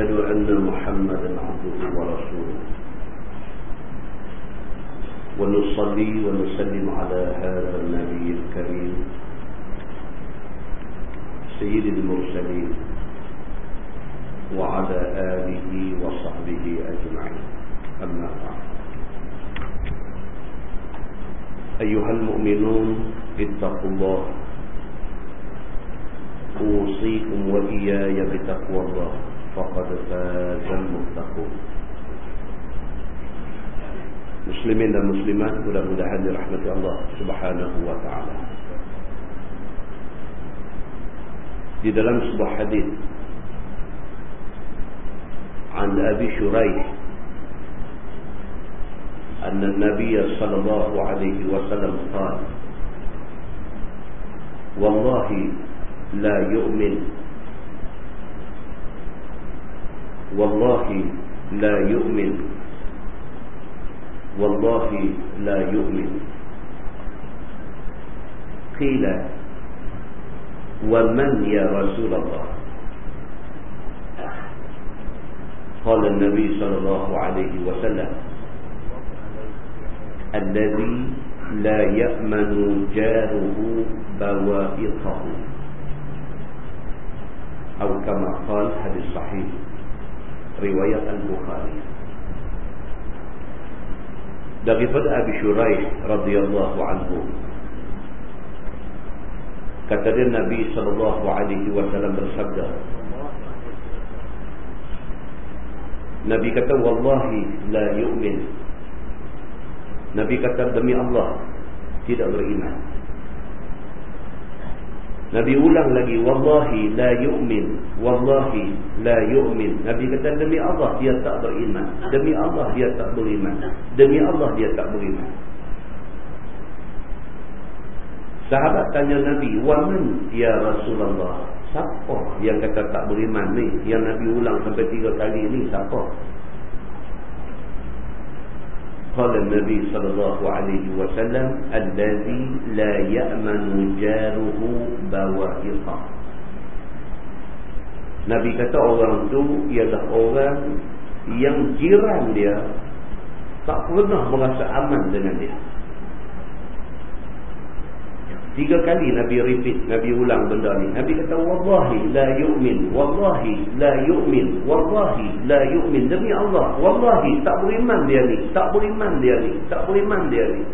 وأشهد أن محمدا عبده ورسوله. ونصلي ونسلم على هذا النبي الكريم سيد المرسلين وعلى آله وصحبه أجمعين. أما بعد. أيها المؤمنون اتقوا الله. أوصيكم وإياي بتقوى الله. فقد فاز المتقون. مسلمين المسلمات ولم دعني رحمة الله سبحانه وتعالى. في دلم صبح حديث عن أبي شريح أن النبي صلى الله عليه وسلم قال والله لا يؤمن والله لا يؤمن. والله لا يؤمن. قيل ومن يا رسول الله؟ قال النبي صلى الله عليه وسلم الذي لا يأمن جاره بوائقه أو كما قال حديث صحيح. riwayat Al-Bukhari daripada Abi Shuraih radhiyallahu anhu kata dia Nabi sallallahu alaihi wasallam bersabda Nabi kata wallahi la yu'min. Nabi kata demi Allah tidak beriman. Nabi ulang lagi wallahi la yu'min wallahi la yu'min. Nabi kata demi Allah dia tak beriman demi Allah dia tak beriman demi Allah dia tak beriman. Sahabat tanya Nabi wa man ya Rasulullah? Siapa yang kata tak beriman ni? Yang Nabi ulang sampai tiga kali ni siapa قال النبي صلى الله عليه وسلم الذي لا يأمن جاره بوائقه Nabi kata orang tu ialah orang yang jiran dia tak pernah merasa aman dengan dia. Tiga kali Nabi repeat, Nabi ulang benda ni. Nabi kata, Wallahi la yu'min, Wallahi la yu'min, Wallahi la yu'min. Demi Allah, Wallahi tak beriman dia ni, tak beriman dia ni, tak beriman dia ni.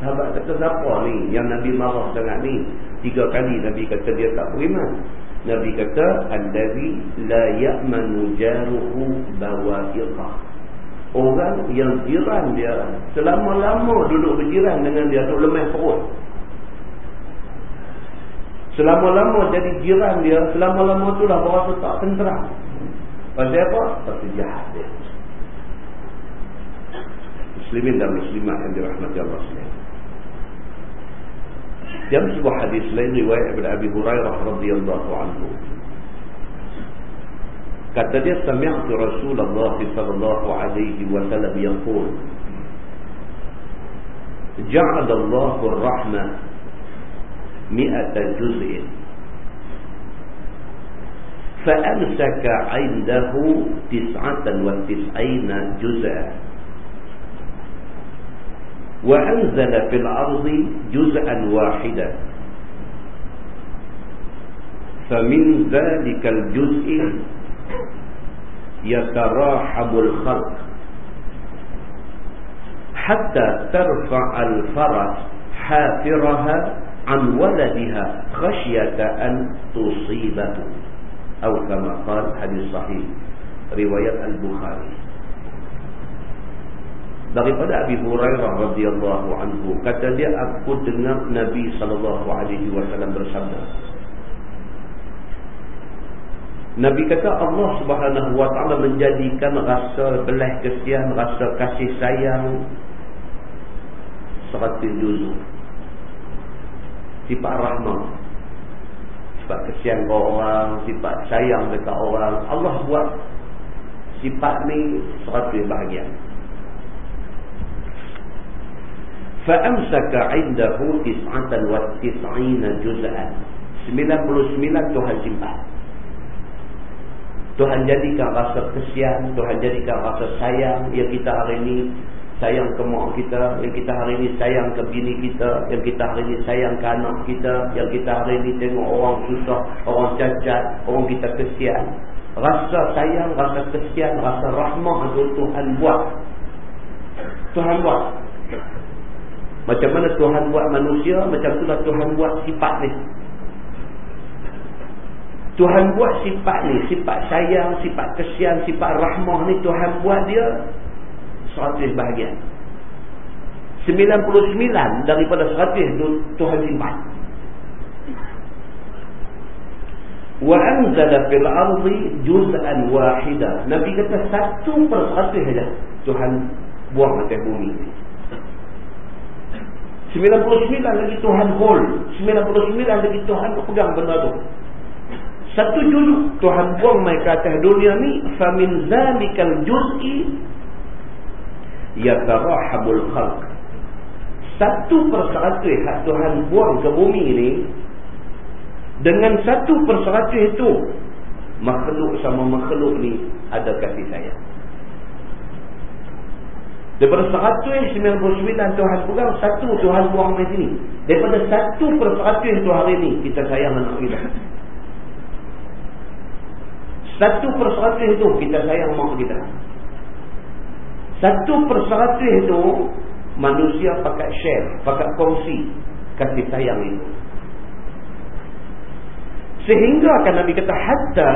Sahabat kata, siapa ni yang Nabi marah sangat ni? Tiga kali Nabi kata dia tak beriman. Nabi kata, Al-Dari la ya'manu jaruhu bawa'iqah. Orang yang jiran dia, selama-lama duduk berjiran dengan dia, duduk lemah perut. Selama-lama jadi jiran dia, selama-lama itulah berasa tak tenteram. Pasal apa? Pasal jahat dia. Muslimin dan muslimat yang dirahmati Allah SWT. Dalam sebuah hadis lain riwayat daripada Abi Hurairah radhiyallahu anhu. Kata dia sami'tu Rasulullah sallallahu alaihi wasallam yaqul Ja'ala Allahu ar-rahmah مئة جزء. فأمسك عنده تسعة وتسعين جزءا. وأنزل في الأرض جزءا واحدا. فمن ذلك الجزء يتراحم الخلق. حتى ترفع الفرس حافرها an waladiha khasyata an tusibahu. Atau kama qad hadis sahih riwayat al-bukhari. Daripada Abi Hurairah radhiyallahu anhu kata dia aku dengar Nabi sallallahu alaihi wasallam bersabda. Nabi kata Allah Subhanahu wa taala menjadikan rasa belah kesian rasa kasih sayang seperti dulu sifat rahmah sifat kesian ke orang sifat sayang dekat orang Allah buat sifat ni seratus Fa'amsaka indahu tis'atan wa tis'ina juz'an. 99 Tuhan simpan. Tuhan jadikan rasa kesian, Tuhan jadikan rasa sayang yang kita hari ini sayang ke mak kita, yang kita hari ini sayang ke bini kita, yang kita hari ini sayang ke anak kita, yang kita hari ini tengok orang susah, orang cacat, orang kita kesian. Rasa sayang, rasa kesian, rasa rahmah itu Tuhan buat. Tuhan buat. Macam mana Tuhan buat manusia, macam itulah Tuhan buat sifat ni. Tuhan buat sifat ni, sifat sayang, sifat kesian, sifat rahmah ni Tuhan buat dia 100 bahagian. 99 daripada 100 tu Tuhan simpan. Wa anzala fil ardi juz'an wahida. Nabi kata satu per satu saja Tuhan buang atas bumi ni. 99 lagi Tuhan hold. 99 lagi Tuhan pegang benda tu. Satu juz Tuhan buang ke atas dunia ni famin zalikal juz'i yatarahamul khalq. Satu perseratus hak Tuhan buang ke bumi ni dengan satu perseratus itu makhluk sama makhluk ni ada kasih sayang. Daripada 199 Tuhan pegang satu Tuhan buang di sini. Daripada satu perseratus itu hari ni kita sayang anak kita. Satu perseratus itu kita sayang mak kita. Satu perseratus itu manusia pakai share, pakai kongsi kasih sayang itu. Sehingga kan Nabi kata hatta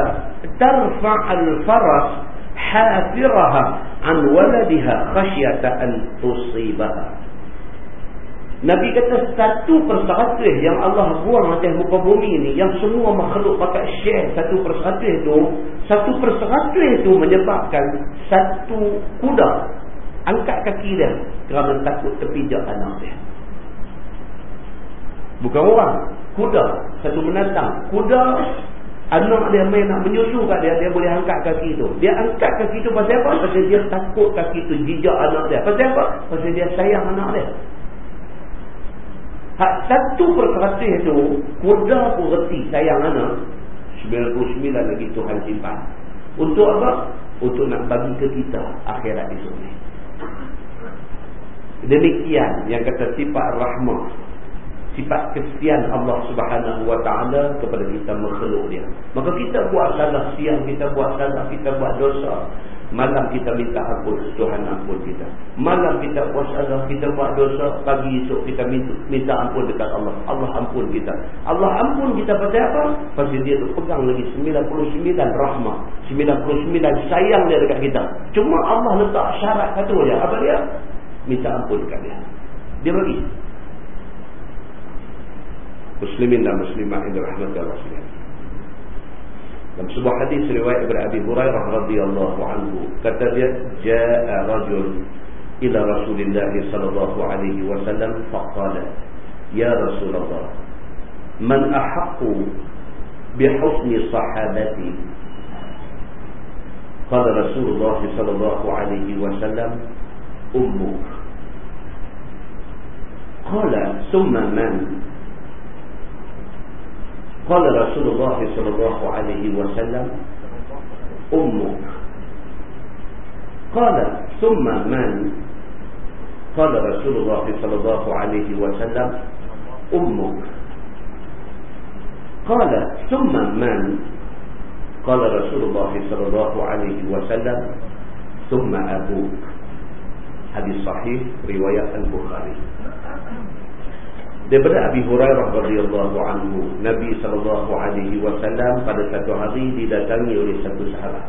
tarfa'al faras hafiraha an waladiha khasyata an tusibaha. Nabi kata satu perseratus yang Allah buang atas muka bumi ni yang semua makhluk pakai share satu perseratus itu satu perseratus itu menyebabkan satu kuda angkat kaki dia kerana takut terpijak anak dia bukan orang kuda satu menatang kuda anak dia main nak menyusu kat dia dia boleh angkat kaki tu dia angkat kaki tu pasal apa? pasal dia takut kaki tu jijak anak dia pasal apa? pasal dia sayang anak dia Hak satu perkara itu, kuda pun reti sayang anak. 99 lagi Tuhan simpan. Untuk apa? Untuk nak bagi ke kita akhirat esok ni. Demikian yang kata sifat rahmah. Sifat kesian Allah subhanahu wa ta'ala kepada kita makhluk dia. Maka kita buat salah siang, kita buat salah, kita buat dosa. Malam kita minta ampun, Tuhan ampun kita. Malam kita puasa, kita buat dosa, pagi esok kita minta, minta ampun dekat Allah. Allah ampun kita. Allah ampun kita pasal apa? Pasal dia tu pegang lagi 99 rahmah. 99 sayang dia dekat kita. Cuma Allah letak syarat satu dia. Apa dia? Minta ampun dekat dia. Dia bagi. Muslimin dan muslimah yang dirahmati Allah SWT. Dalam sebuah hadis riwayat daripada Abi Hurairah radhiyallahu anhu kata dia jaa rajul ila Rasulillah sallallahu alaihi wasallam faqala ya Rasulullah man ahaqqu bihusni sahabati qala Rasulullah sallallahu alaihi wasallam ummuk qala thumma man قال رسول الله صلى الله عليه وسلم أمك. قال ثم من؟ قال رسول الله صلى الله عليه وسلم أمك. قال ثم من؟ قال رسول الله صلى الله عليه وسلم ثم أبوك. حديث صحيح رواية البخاري. Daripada Abi Hurairah radhiyallahu anhu, Nabi sallallahu alaihi wasallam pada satu hari didatangi oleh satu sahabat.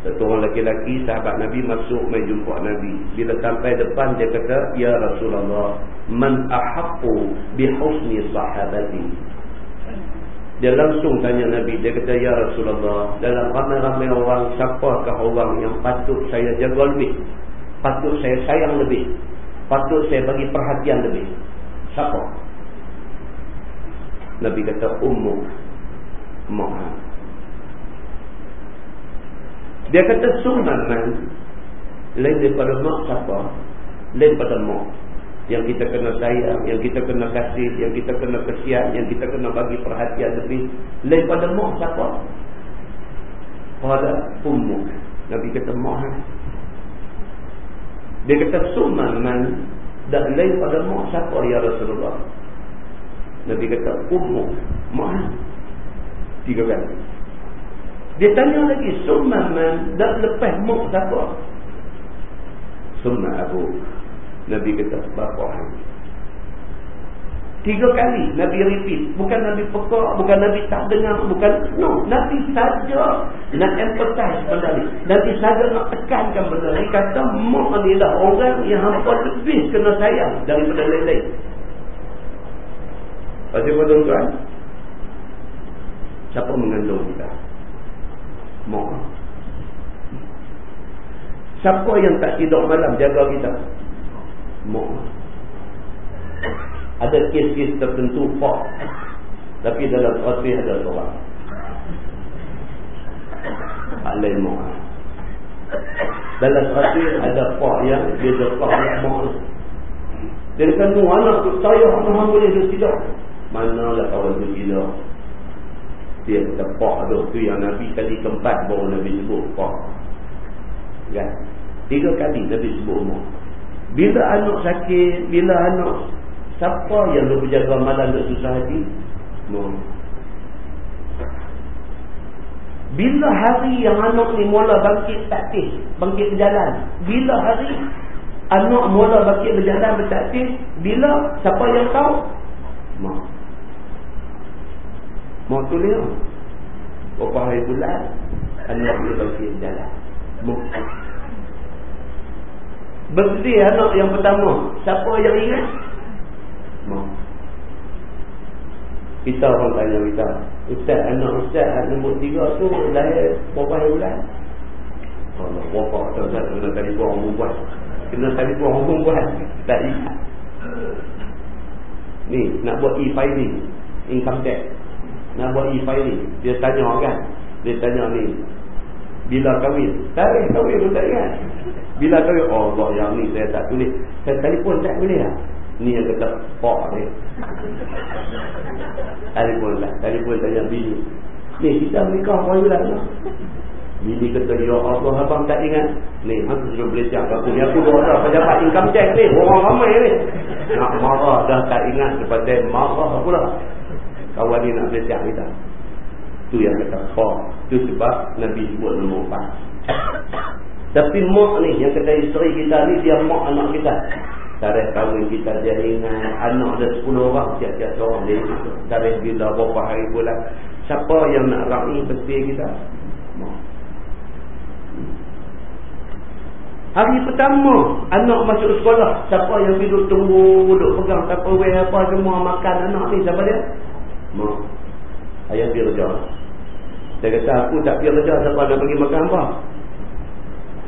Satu orang lelaki sahabat Nabi masuk mai jumpa Nabi. Bila sampai depan dia kata, "Ya Rasulullah, man ahaqqu bi husni sahabati?" Dia langsung tanya Nabi, dia kata, "Ya Rasulullah, dalam ramai-ramai orang, siapakah orang yang patut saya jaga lebih? Patut saya sayang lebih? Patut saya bagi perhatian lebih?" Siapa? Nabi kata ummu Mak Dia kata sunnah Lain daripada mak siapa Lain daripada mak yang kita kena sayang, yang kita kena kasih, yang kita kena kesian, yang kita kena bagi perhatian lebih. Lain pada mak siapa? Pada ummu. Nabi kata. Eh. Dia kata summan dan lain pada mak siapa ya Rasulullah? Nabi kata ummu. Mak. Eh. Tiga kali. Dia tanya lagi summan man dan lepas mak siapa? Summa Abu Nabi kata bapa hang. Tiga kali Nabi repeat. Bukan Nabi pekak, bukan Nabi tak dengar, bukan. No, Nabi saja nak empathize benda ni. Nabi saja nak tekankan benda ni. Kata, mak adalah orang yang hampa lebih kena sayang daripada lain-lain. Pasti apa tuan-tuan? Siapa mengandung kita? Mak. Siapa yang tak tidur malam jaga kita? Mak. Ada kes-kes tertentu Pak Tapi dalam khasih ada seorang. Pak lain Mak Dalam khasih ada Pak yang Dia dekat Mak Dia kata anak tu saya Mana boleh dia tidak. Manalah tu tidak? Dia kata Pak tu Tu yang Nabi kali keempat Baru Nabi sebut Pak Kan? Tiga kali Nabi sebut Mak bila anak sakit, bila anak siapa yang lu berjaga malam dan susah hati? Mak. Bila hari yang anak ni mula bangkit taktis, bangkit berjalan. Bila hari anak mula bangkit berjalan bertaktis, bila siapa yang tahu? Mak. Mak tu dia. Berapa hari bulan, anak dia bangkit berjalan. Mak. Birthday anak yang pertama Siapa yang ingat? Mak Kita orang tanya kita Ustaz, anak Ustaz nombor tiga tu Lahir berapa bulan? Allah, berapa Ustaz kena tadi buang orang perempuan Kena tadi buang orang perempuan Tak ingat. Ni, nak buat e-filing. Income tax. Nak buat e-filing. Dia tanya kan? Dia tanya ni Bila kahwin? Tak kahwin pun tak ingat. Bila kau oh Allah yang ni saya tak tulis. Saya telefon tak boleh lah. Ni yang kata pak ni. telefon lah. Telefon tanya bini. Ni kita menikah apa lah. Bini kata ya Allah abang tak ingat. Ni aku sudah boleh cakap aku. Ni aku dah ada pejabat income tax ni. Orang ramai ni. Nak marah dah tak ingat. Lepas marah pula. Kawan ni nak boleh cakap kita. Tu yang kata pak. Tu sebab Nabi sebut nombor 4. Tapi mak ni yang kata isteri kita ni dia mak anak kita. Tarikh kahwin kita dia ingat anak ada 10 orang tiap-tiap seorang dia ingat. Tarikh bila berapa hari bulan. Siapa yang nak raih peti kita? Hari pertama anak masuk sekolah. Siapa yang duduk tunggu, duduk pegang tupperware apa semua makan anak ni siapa dia? Mak. Ayah kerja. Dia kata aku tak kerja siapa nak pergi makan apa?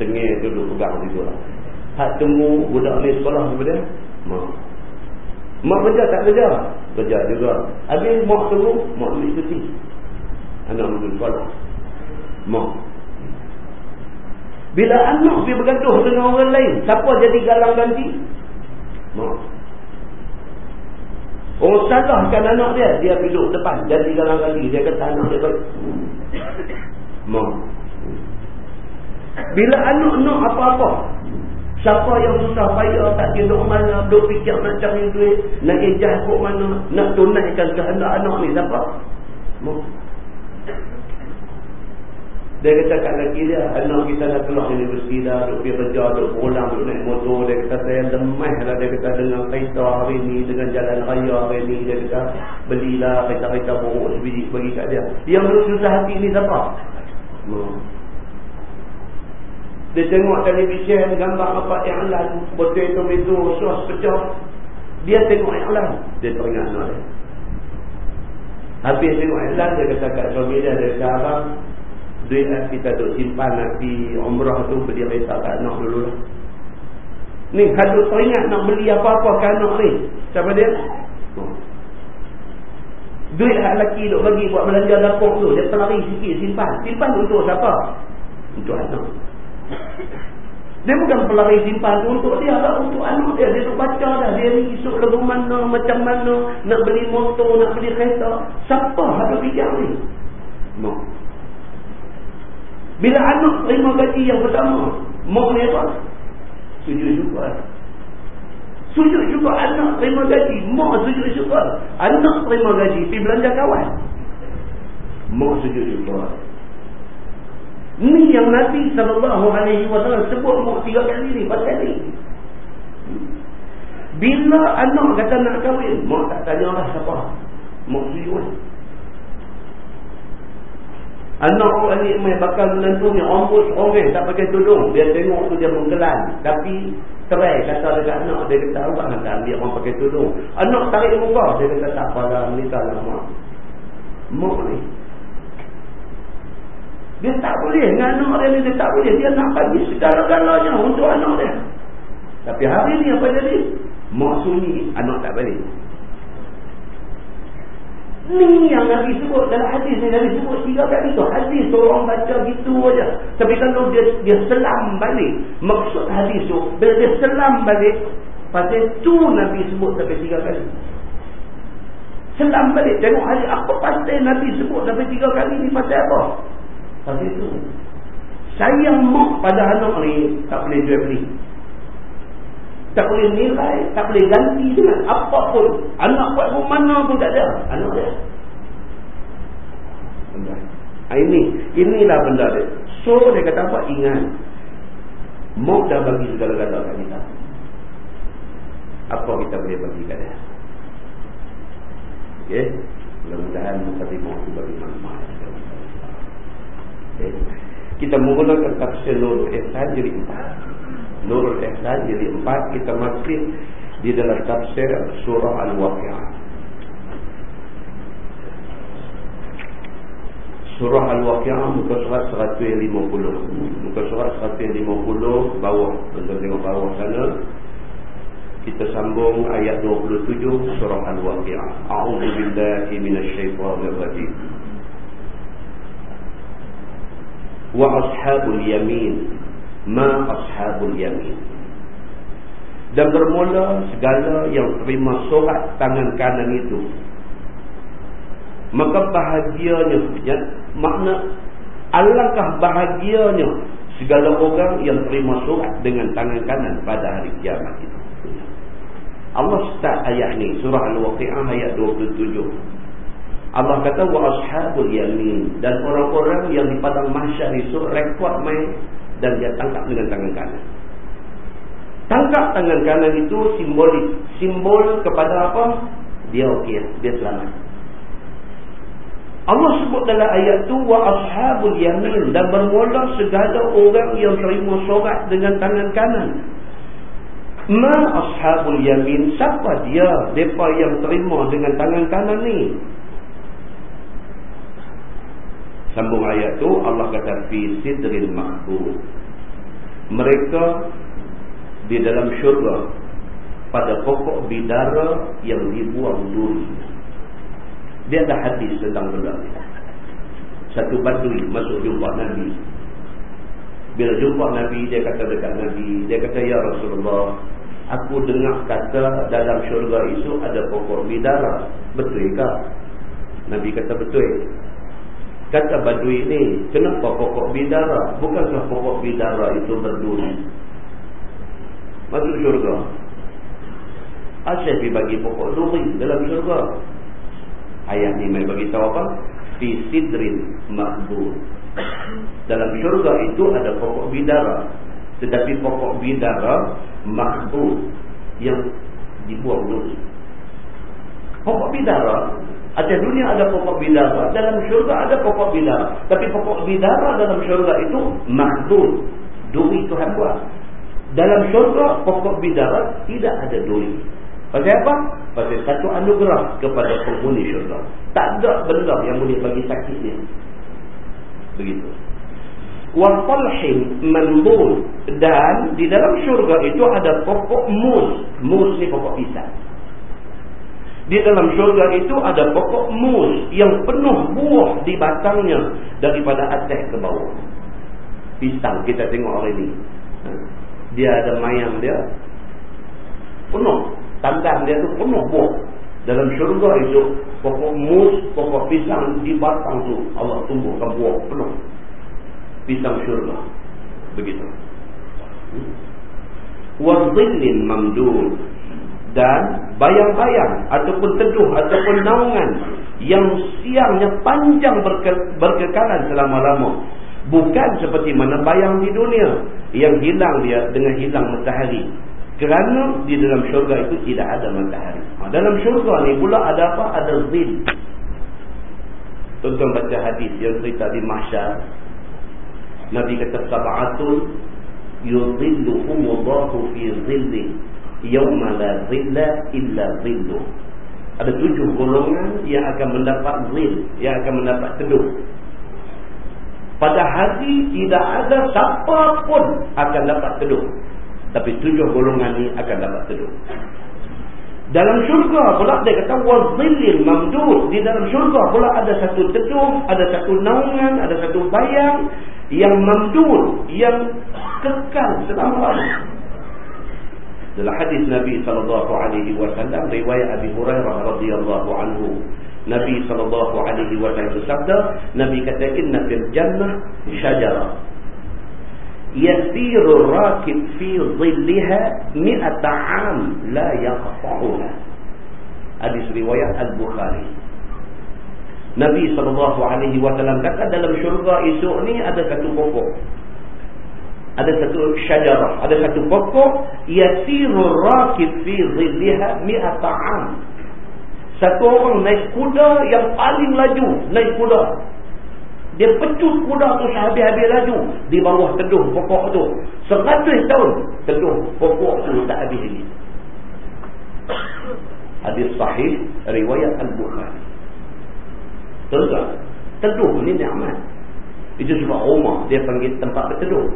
tengah duduk pegang situ lah. Hak temu budak ni sekolah kepada mak. Mak kerja tak kerja? Kerja juga. Habis mak tunggu, mak ambil cuti. Anak duduk sekolah. Mak. Bila anak pergi bergaduh dengan orang lain, siapa jadi galang ganti? Mak. Orang salahkan anak dia, dia duduk depan, jadi galang ganti. Dia kata anak dia baik. Mak. Bila anak nak apa-apa. Siapa yang susah payah tak kira mana, duk fikir nak cari duit, nak ejah kok mana, nak tunaikan kehendak anak ni siapa? Mak. Dia kata kat lelaki dia, anak kita dah keluar universiti dah, duk pergi kerja, duk pulang, duk naik motor. Dia kata saya lemah lah, dia kata dengan kereta hari ni, dengan jalan raya hari ni. Dia kata belilah kereta-kereta buruk sebiji bagi kat dia. Yang susah hati ni siapa? Mak. Dia tengok televisyen gambar apa lain. Botol tomato, sos pecah. Dia tengok lain. Dia teringat anak dia. Habis tengok lain, dia kata kat suami dia, dia kata abang, duit lah kita duk simpan nak pergi umrah tu, beli kereta kat anak dulu lah. Ni, kalau teringat nak beli apa-apa kat anak ni. Siapa dia? Oh. Duit hak lelaki duk bagi buat belanja dapur tu, dia pelari sikit simpan. Simpan untuk siapa? Untuk anak. Dia bukan pelari simpan untuk dia lah, untuk anak dia. Dia tu baca dah. Dia ni esok lagu mana, macam mana, nak beli motor, nak beli kereta. Siapa ada fikir ni? No. Bila anak terima gaji yang pertama, mak ni apa? Sujud juga. Sujud juga anak terima gaji. Mak sujud juga. Anak terima gaji, pergi belanja kawan. Mak sujud juga. Ni yang Nabi SAW sebut mak tiga kali ni. Pasal ni. Bila anak kata nak kahwin, mak tak tanya lah siapa. Mak sujud. Anak orang ni main bakal menentu ni rambut orang tak pakai tudung. Dia tengok tu dia mengkelan. Tapi terai kata dekat anak. Dia kata awak nak ambil orang pakai tudung. Anak tarik muka. Dia kata tak apalah menikah lah mak. Mak ni. Dia tak boleh. Dengan anak dia ni dia tak boleh. Dia nak bagi segala-galanya untuk anak dia. Tapi hari ni apa jadi? Mak sunyi. Anak tak balik. Ni yang Nabi sebut dalam hadis ni Nabi sebut tiga kali tu. Hadis tu orang baca gitu aja. Tapi kalau dia dia selam balik. Maksud hadis tu. Bila dia selam balik. Pasal tu Nabi sebut sampai tiga kali. Selam balik. Tengok hadis. Apa pasal Nabi sebut sampai tiga kali ni pasal apa? Pasal tu. Sayang mak pada anak ni. Tak boleh jual beli. Tak boleh nilai, tak boleh ganti dengan apapun. Anak buat pun mana pun tak ada. Anak dia. Ha, ini, inilah benda dia. So dia kata apa? Ingat. Mok dah bagi segala-gala kat kita. Apa kita boleh bagi kat dia? Okay. Mudah-mudahan timur itu bagi maklumat. Okay. Kita menggunakan tafsir Nurul Ihsan jadi empat. Nurul Ihsan jadi empat kita masih di dalam tafsir surah Al-Waqi'ah. Surah Al-Waqi'ah muka surat 150. Muka surat 150 bawah. Tuan tengok bawah sana. Kita sambung ayat 27 surah Al-Waqi'ah. A'udzu billahi minasyaitonir rajim. Wa ashabul yamin. Ma ashabul yamin. Dan bermula segala yang terima surat tangan kanan itu. Maka bahagianya ya, makna alangkah bahagianya segala orang yang terima surat dengan tangan kanan pada hari kiamat itu. Allah start ayat ni surah Al-Waqi'ah ayat 27 Allah kata wa ashabul yamin dan orang-orang yang di padang mahsyar itu rekod main dan dia tangkap dengan tangan kanan. Tangkap tangan kanan itu simbolik. Simbol kepada apa? Dia okey, dia selamat. Allah sebut dalam ayat tu wa ashabul yamin dan bermula segala orang yang terima sorat dengan tangan kanan. Ma ashabul yamin siapa dia? Depa yang terima dengan tangan kanan ni. Sambung ayat tu Allah kata fi sidril mahbub. Mereka di dalam syurga pada pokok bidara yang dibuang duri. Dia ada hadis tentang benda ni. Satu badui masuk jumpa Nabi. Bila jumpa Nabi, dia kata dekat Nabi, dia kata, Ya Rasulullah, aku dengar kata dalam syurga itu ada pokok bidara. Betul ke? Nabi kata, betul. Kata badui ini, kenapa pokok bidara? Bukankah pokok bidara itu berduri? Masuk syurga. Pergi bagi pokok duri dalam syurga. Ayat ni mai bagi tahu apa? Fi sidrin makbul. Dalam syurga itu ada pokok bidara. Tetapi pokok bidara makbul yang dibuang duri. Pokok bidara Atas dunia ada pokok bidara, dalam syurga ada pokok bidara. Tapi pokok bidara dalam syurga itu makhluk. Duri Tuhan buat. Dalam syurga pokok bidara tidak ada duri. Pasal apa? Pasal satu anugerah kepada penghuni syurga. Tak ada benda yang boleh bagi sakit dia. Begitu. Wafalhin mandul. Dan di dalam syurga itu ada pokok mus. Mus ni pokok pisang. Di dalam syurga itu ada pokok mus yang penuh buah di batangnya daripada atas ke bawah. Pisang kita tengok hari ini. Ha. dia ada mayang dia penuh tandan dia tu penuh buah dalam syurga itu pokok mus pokok pisang di batang tu Allah tumbuhkan buah penuh pisang syurga begitu hmm. wadzillin mamdud dan bayang-bayang ataupun teduh ataupun naungan yang siangnya panjang berke berkekalan selama-lama. Bukan seperti mana bayang di dunia yang hilang dia dengan hilang matahari. Kerana di dalam syurga itu tidak ada matahari. Ha, dalam syurga ni pula ada apa? ada zil tuan-tuan baca hadis yang cerita di mahsyar. Nabi kata sab'atul yudhilluhumullahu fi zillih yauma la zilla illa zillu. Ada tujuh golongan yang akan mendapat zil yang akan mendapat teduh. Pada hari tidak ada siapa pun akan dapat teduh. Tapi tujuh golongan ini akan dapat teduh. Dalam syurga pula dia kata wazilil mamdud. Di dalam syurga pula ada satu teduh ada satu naungan ada satu bayang yang mamdud yang kekal selama-lamanya dalam hadis Nabi sallallahu alaihi wasallam riwayat Abi Hurairah radhiyallahu anhu Nabi sallallahu alaihi wasallam bersabda Nabi kata inna fil jannah syajara yasiru rakib fi dhillaha mi'ata 'am la yaqta'uha Hadis riwayat Al-Bukhari Nabi sallallahu alaihi wasallam kata dalam syurga esok ni ada satu pokok ada satu syajarah, ada satu pokok yasiru rakib fi dhilliha mi'ata 'am. Satu orang naik kuda yang paling laju, naik kuda. Dia pecut kuda tu sehabis-habis laju di bawah teduh pokok tu. Seratus tahun teduh pokok tu tak habis lagi. Hadis sahih riwayat Al-Bukhari. Terus teduh ni nikmat. Itu sebab rumah dia panggil tempat berteduh.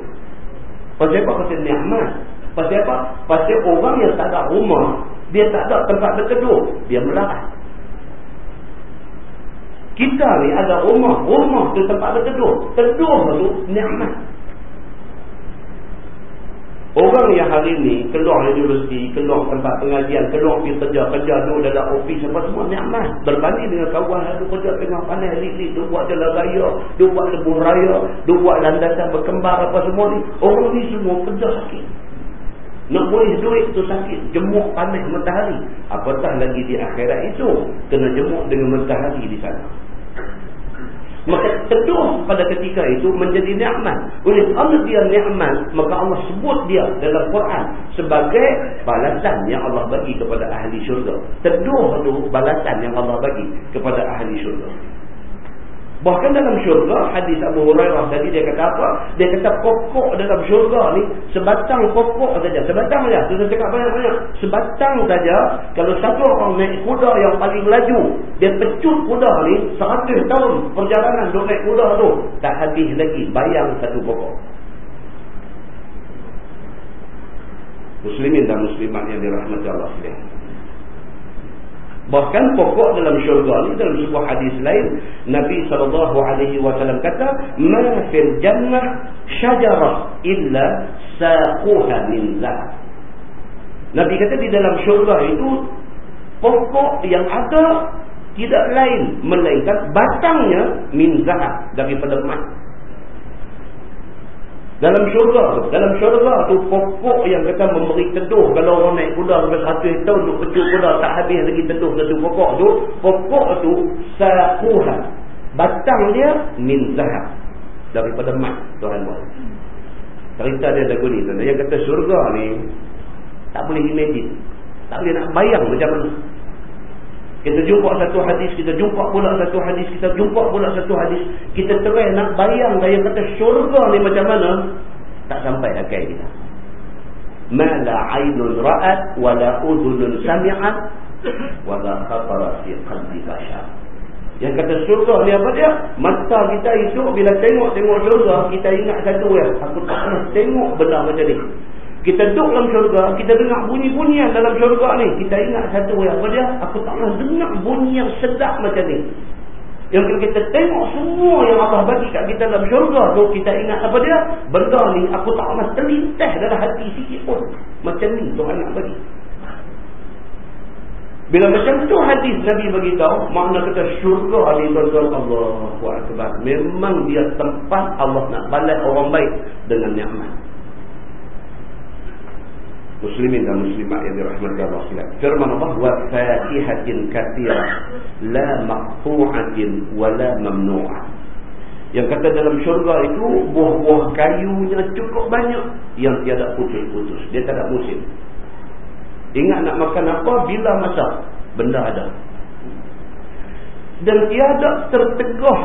Pasal apa? Pasal ni'mat. Pasal apa? Pasal orang yang tak ada rumah, dia tak ada tempat berteduh, dia melarat. Kita ni ada rumah, rumah tu tempat berteduh. Teduh tu ni'mat. Orang yang hari ni keluar universiti, keluar tempat pengajian, keluar pergi kerja, kerja dulu dalam ofis apa semua nyaman. Berbanding dengan kawan yang kerja tengah panas, lik-lik, dia buat jalan raya, dia buat lebuh raya, dia buat landasan berkembar apa semua ni. Orang ni semua kerja sakit. Nak boleh duit tu sakit. Jemuk panas matahari. Apatah lagi di akhirat itu, kena jemuk dengan matahari di sana. Maka teduh pada ketika itu menjadi ni'mat. Oleh Allah dia ni'mat, maka Allah sebut dia dalam Quran sebagai balasan yang Allah bagi kepada ahli syurga. Teduh itu balasan yang Allah bagi kepada ahli syurga. Bahkan dalam syurga, hadis Abu Hurairah tadi dia kata apa? Dia kata pokok dalam syurga ni sebatang pokok saja. Sebatang saja. Dia cakap banyak-banyak. Sebatang saja. Kalau satu orang naik kuda yang paling laju, dia pecut kuda ni seratus tahun perjalanan duk naik kuda tu. Tak habis lagi bayang satu pokok. Muslimin dan muslimat yang dirahmati Allah sekalian. Bahkan pokok dalam syurga ni dalam sebuah hadis lain Nabi SAW kata Ma fil jannah syajarah illa saquha min zah Nabi kata di dalam syurga itu Pokok yang ada tidak lain Melainkan batangnya min zah daripada emas dalam syurga tu. Dalam syurga tu pokok yang kata memberi teduh. Kalau orang naik kuda sampai satu tahun untuk pecut kuda tak habis lagi teduh satu pokok tu. Pokok tu sakuhan. Batang dia min zahab. Daripada mat Tuhan buat. Cerita dia lagu ni. Yang kata syurga ni tak boleh imagine. Tak boleh nak bayang macam mana. Kita jumpa satu hadis, kita jumpa pula satu hadis, kita jumpa pula satu hadis. Kita terai nak bayang gaya kata syurga ni macam mana. Tak sampai akal kita. Ma la aynun ra'at wa la udhunun sami'at wa la khatara fi qalbi bashar. Yang kata syurga ni apa dia? Mata kita esok bila tengok-tengok syurga, kita ingat satu ya. Aku tak pernah tengok benda macam ni. Kita duduk dalam syurga, kita dengar bunyi-bunyian dalam syurga ni. Kita ingat satu yang apa dia? Aku tak pernah dengar bunyi yang sedap macam ni. Yang kalau kita tengok semua yang Allah bagi kat kita dalam syurga tu, kita ingat apa dia? Benda ni aku tak pernah terlintas dalam hati sikit pun. Macam ni Tuhan nak bagi. Bila macam tu hadis Nabi bagi tahu, makna kata syurga ni tuan-tuan Allahu Akbar. Memang dia tempat Allah nak balas orang baik dengan nikmat muslimin dan muslimat yang dirahmati Allah sekalian. Firman Allah katsirah la maqtu'atin wa la mamnu'ah. Yang kata dalam syurga itu buah-buah kayunya cukup banyak yang tiada putus-putus. Dia tak ada musim. Ingat nak makan apa bila masa benda ada. Dan tiada tertegah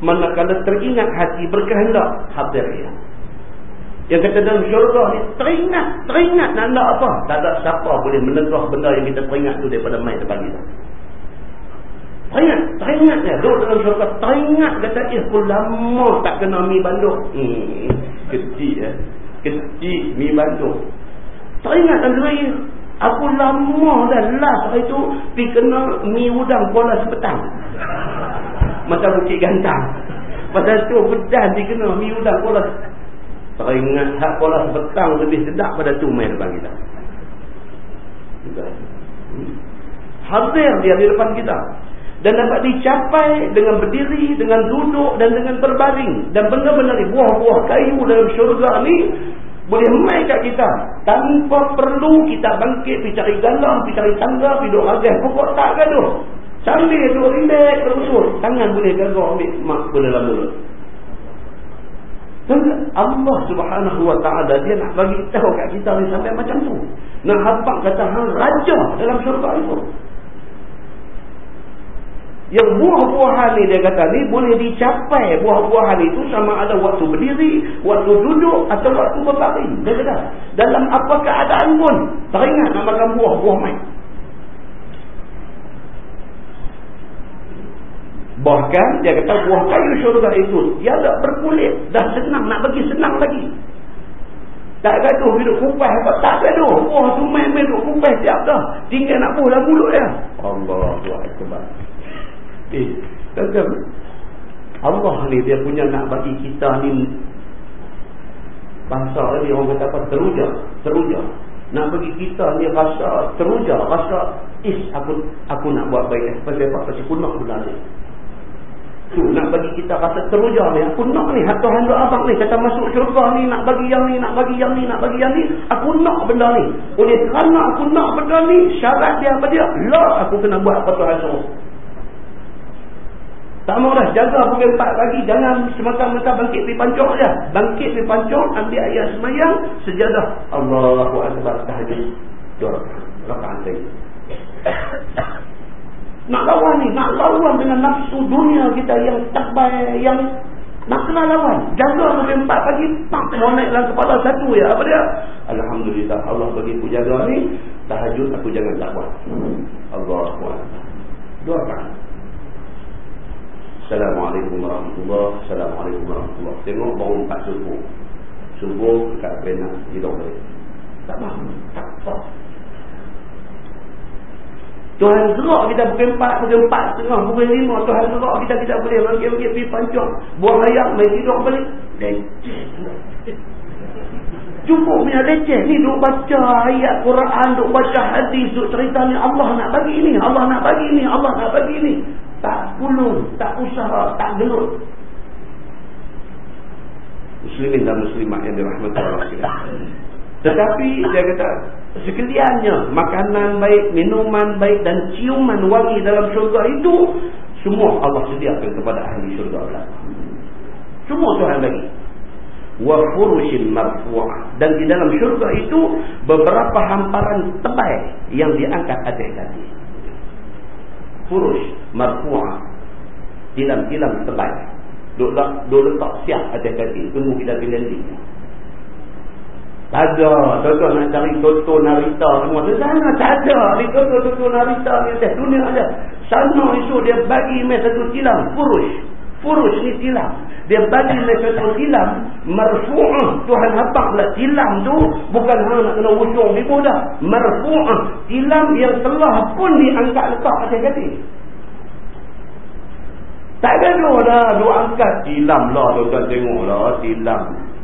manakala teringat hati berkehendak hadir ia. Yang kata dalam syurga ni teringat, teringat nak nak apa? Tak ada siapa boleh menegah benda yang kita teringat tu daripada main kita. Teringat, teringat ya. Duduk dalam syurga, teringat kata, eh pun lama tak kena mi banduk. Hmm, kecil ya. Kecil mi banduk. Teringat dalam syurga, aku lama dah last hari tu pergi kena mi udang pola sepetang. Macam bukit gantang. Pasal tu pedas pergi kena mi udang sepetang. Teringat hak pola petang lebih sedap pada tumai depan kita. Hadir dia di depan kita. Dan dapat dicapai dengan berdiri, dengan duduk dan dengan berbaring. Dan benar-benar buah-buah kayu dalam syurga ni boleh main kat kita. Tanpa perlu kita bangkit, pergi cari galang, pergi cari tangga, pergi duduk ragas. Pokok tak gaduh. Sambil duduk rindik, terusul. Tangan boleh gagal ambil mak boleh dalam mulut. Allah subhanahu wa ta'ala dia nak bagi tahu kat kita ni sampai macam tu. Nak habak kata hang raja dalam syurga itu. Yang buah-buahan ni dia kata ni boleh dicapai buah-buahan itu sama ada waktu berdiri, waktu duduk atau waktu berbaring. Dia kata dalam apa keadaan pun teringat nak makan buah-buah main. Bahkan dia kata buah kayu syurga itu dia tak berkulit. Dah senang nak bagi senang lagi. Tak gaduh hidup kupas. Tak gaduh. Buah tu main-main duduk kupas siap dah. Tinggal nak buah dalam mulut dia. Allah SWT. Eh, tuan Allah ni dia punya nak bagi kita ni bangsa ni orang kata apa teruja teruja nak bagi kita ni rasa teruja rasa is aku aku nak buat baik pasal apa pasal punah benda ni Tu nak bagi kita rasa teruja ni. Aku nak ni. Hatu handa abang ni. Kata masuk syurga ni. Nak bagi yang ni. Nak bagi yang ni. Nak bagi yang ni. Aku nak benda ni. Oleh kerana aku nak benda ni. Syarat dia apa dia? Lah aku kena buat apa Tuhan suruh. Tak mau dah. Jaga pukul empat pagi. Jangan semata-mata bangkit di pancong aja. Bangkit di pancong. Ambil ayat semayang. Sejadah. Allahu Akbar. Tahajud. Dua rakaat lagi. Nak lawan ni, nak lawan dengan nafsu dunia kita yang tebal, yang nak kena lawan. Jaga sampai empat pagi, mau naik dalam kepala satu ya. Apa dia? Alhamdulillah, Allah bagi aku jaga ni, tahajud aku jangan lawan. Allah SWT. Dua kan? Assalamualaikum warahmatullahi. Assalamualaikum warahmatullahi. Tengok baru empat subuh. Subuh kat pena hidup balik. Tak faham. Tak faham. Tuhan gerak kita pukul empat, pukul empat setengah, pukul lima. Tuhan gerak kita tidak boleh bangkit-bangkit pergi pancong. Buang ayam, main tidur balik. Leceh. Cukup punya leceh. Ni duk baca ayat Quran, duk baca hadis, duk cerita ni. Allah nak bagi ini, Allah nak bagi ini, Allah nak bagi ini. Tak pulung, tak usaha, tak gelut. Muslimin dan muslimat yang dirahmati Allah. Tetapi dia kata sekaliannya makanan baik, minuman baik dan ciuman wangi dalam syurga itu semua Allah sediakan kepada ahli syurga Allah. Semua Tuhan bagi. Wa furushin marfu'ah dan di dalam syurga itu beberapa hamparan tebal yang diangkat atas kaki. Furush marfu'ah tilam-tilam tebal. Duk letak siap atas kaki tunggu pilih landing. Tak ada. Tuan-tuan nak cari Toto Narita semua. Di sana tak ada. Di Toto Toto Narita ni atas dunia ada. Sana isu dia bagi mes satu tilam. Furush. Furush ni tilam. Dia bagi mes satu tilam. Marfu'ah. Tuhan habak pula tilam tu. Bukan hang nak kena usung di dah. Marfu'ah. Tilam yang telah pun diangkat letak atas kata. Tak ada dah. Dua angkat. Silam lah. Tuan-tuan tengok lah. Silam.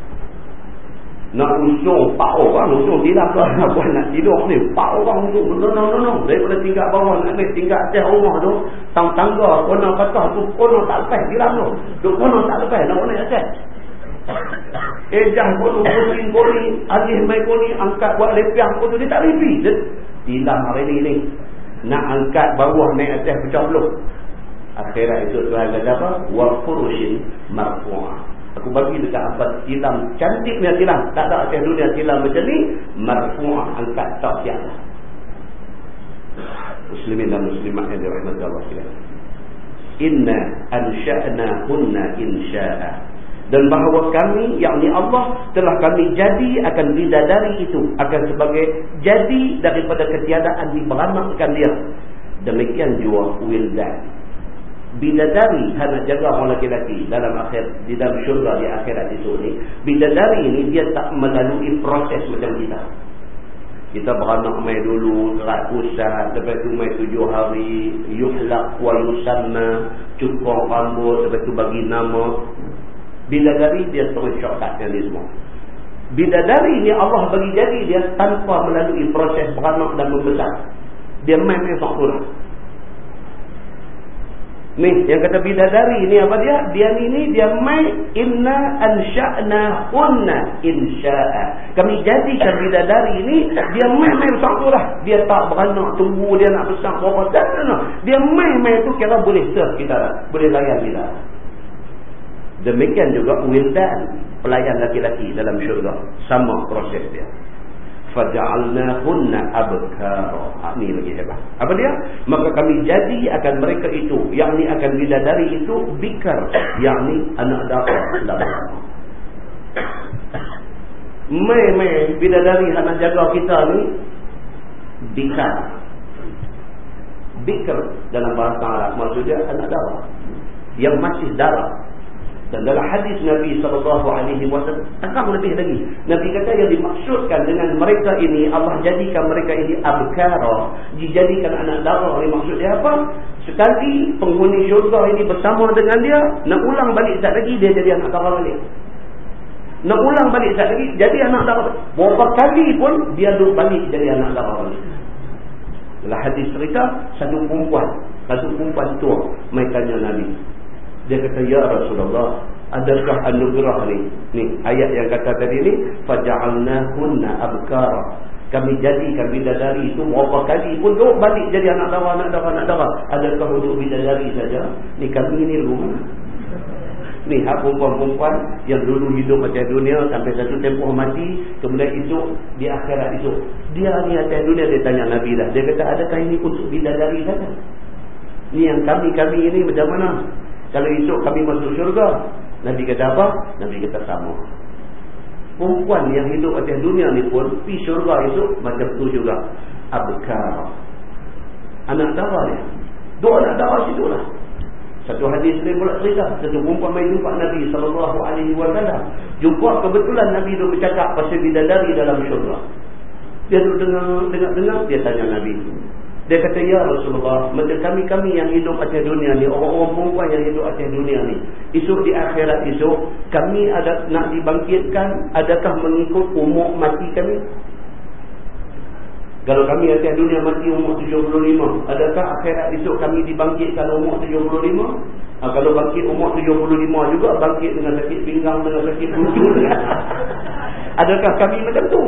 Nak usung empat orang. Usung lah. Nak buat nak tidur ni. Empat orang usung. No, no, no, no. Daripada tingkat bawah. Nak ambil tingkat atas rumah tu. Tang-tangga. Kona kata tu. Kona tak lepas. Silam tu. Duk kona tak lepas. Nak nak atas. Ejah kono. Pusing koni. Alih main koni. Angkat buat lepiah kono. Dia tak lepi. Silam hari ni ni. Nak angkat bawah naik atas pecah belum akhirat itu Tuhan kata apa wa furushin marfu'ah aku bagi dekat abad silam cantiknya silam tak ada atas dunia silam macam ni. Marfu'ah angkat tak siapa muslimin dan muslimat yang dirahmati Allah sekalian. Inna ansha'na hunna insya'a dan bahawa kami yakni Allah telah kami jadi akan bidadari itu. Akan sebagai jadi daripada ketiadaan diberanakkan dia. Demikian juga wildan bidadari hanya jaga lelaki dalam akhir di dalam syurga di akhirat itu ni. Bidadari ni dia tak melalui proses macam kita. Kita beranak mai dulu kerat pusat lepas tu mai tujuh hari yuhlaq wa yusanna cukur rambut lepas tu bagi nama. Bidadari dia terus shortcut yang ni semua. Bidadari ni Allah bagi jadi dia tanpa melalui proses beranak dan membesar. Dia main main sok tu lah Ni yang kata bidadari ni apa dia? Dia ni ni dia mai inna ansha'na hunna insya'a. Kami jadikan bidadari ni dia mai mai besar tu lah. Dia tak beranak tunggu dia nak besar berapa no. Dia mai mai tu kira boleh serve kita. Boleh layan kita. Demikian juga wildan pelayan laki-laki dalam syurga sama proses dia faja'alnahunna abkara. Ha, ni lagi hebat. Apa dia? Maka kami jadi akan mereka itu, yakni akan bidadari itu bikar, yakni anak darah. Mai-mai bidadari anak jaga kita ni bikar. Bikar dalam bahasa Arab maksudnya anak darah. Yang masih darah. Dan dalam hadis Nabi SAW, takkan lebih lagi. Nabi kata yang dimaksudkan dengan mereka ini, Allah jadikan mereka ini abkara. Dijadikan anak darah ini maksudnya apa? Sekali penghuni syurga ini bersama dengan dia, nak ulang balik tak lagi, dia jadi anak darah balik. Nak ulang balik tak lagi, jadi anak darah balik. Berapa kali pun, dia duduk balik jadi anak darah balik. Dalam hadis cerita, satu perempuan, satu perempuan tua, mereka tanya Nabi. Dia kata, Ya Rasulullah, adakah anugerah ni? Ni, ayat yang kata tadi ni, فَجَعَلْنَهُنَّ أَبْكَارًا Kami jadikan bidadari itu berapa kali pun duduk balik jadi anak darah, anak darah, anak darah. Adakah untuk bidadari saja? Ni kami ni rumah. Ni hak perempuan-perempuan yang dulu hidup macam dunia sampai satu tempoh mati. Kemudian itu di akhirat itu. Dia ni atas dunia dia tanya Nabi dah. Dia kata adakah ini untuk bidadari saja? Ni yang kami-kami ini macam mana? kalau esok kami masuk syurga, Nabi kata apa? Nabi kata sama. Perempuan yang hidup atas dunia ni pun, pergi syurga esok, macam tu juga. Abkar. Anak darah dia. Dua anak darah situ lah. Satu hadis lain pula cerita. Satu perempuan main jumpa Nabi SAW. Jumpa kebetulan Nabi itu bercakap pasal bidadari dalam syurga. Dia tu dengar, dengar, dengar, dia tanya Nabi. Dia kata, Ya Rasulullah, macam kami-kami yang hidup atas dunia ni, orang-orang perempuan yang hidup atas dunia ni, esok di akhirat esok, kami ada nak dibangkitkan, adakah mengikut umur mati kami? Kalau kami atas dunia mati umur 75, adakah akhirat esok kami dibangkitkan umur 75? Ha, kalau bangkit umur 75 juga, bangkit dengan sakit pinggang, dengan sakit lutut. adakah kami macam tu?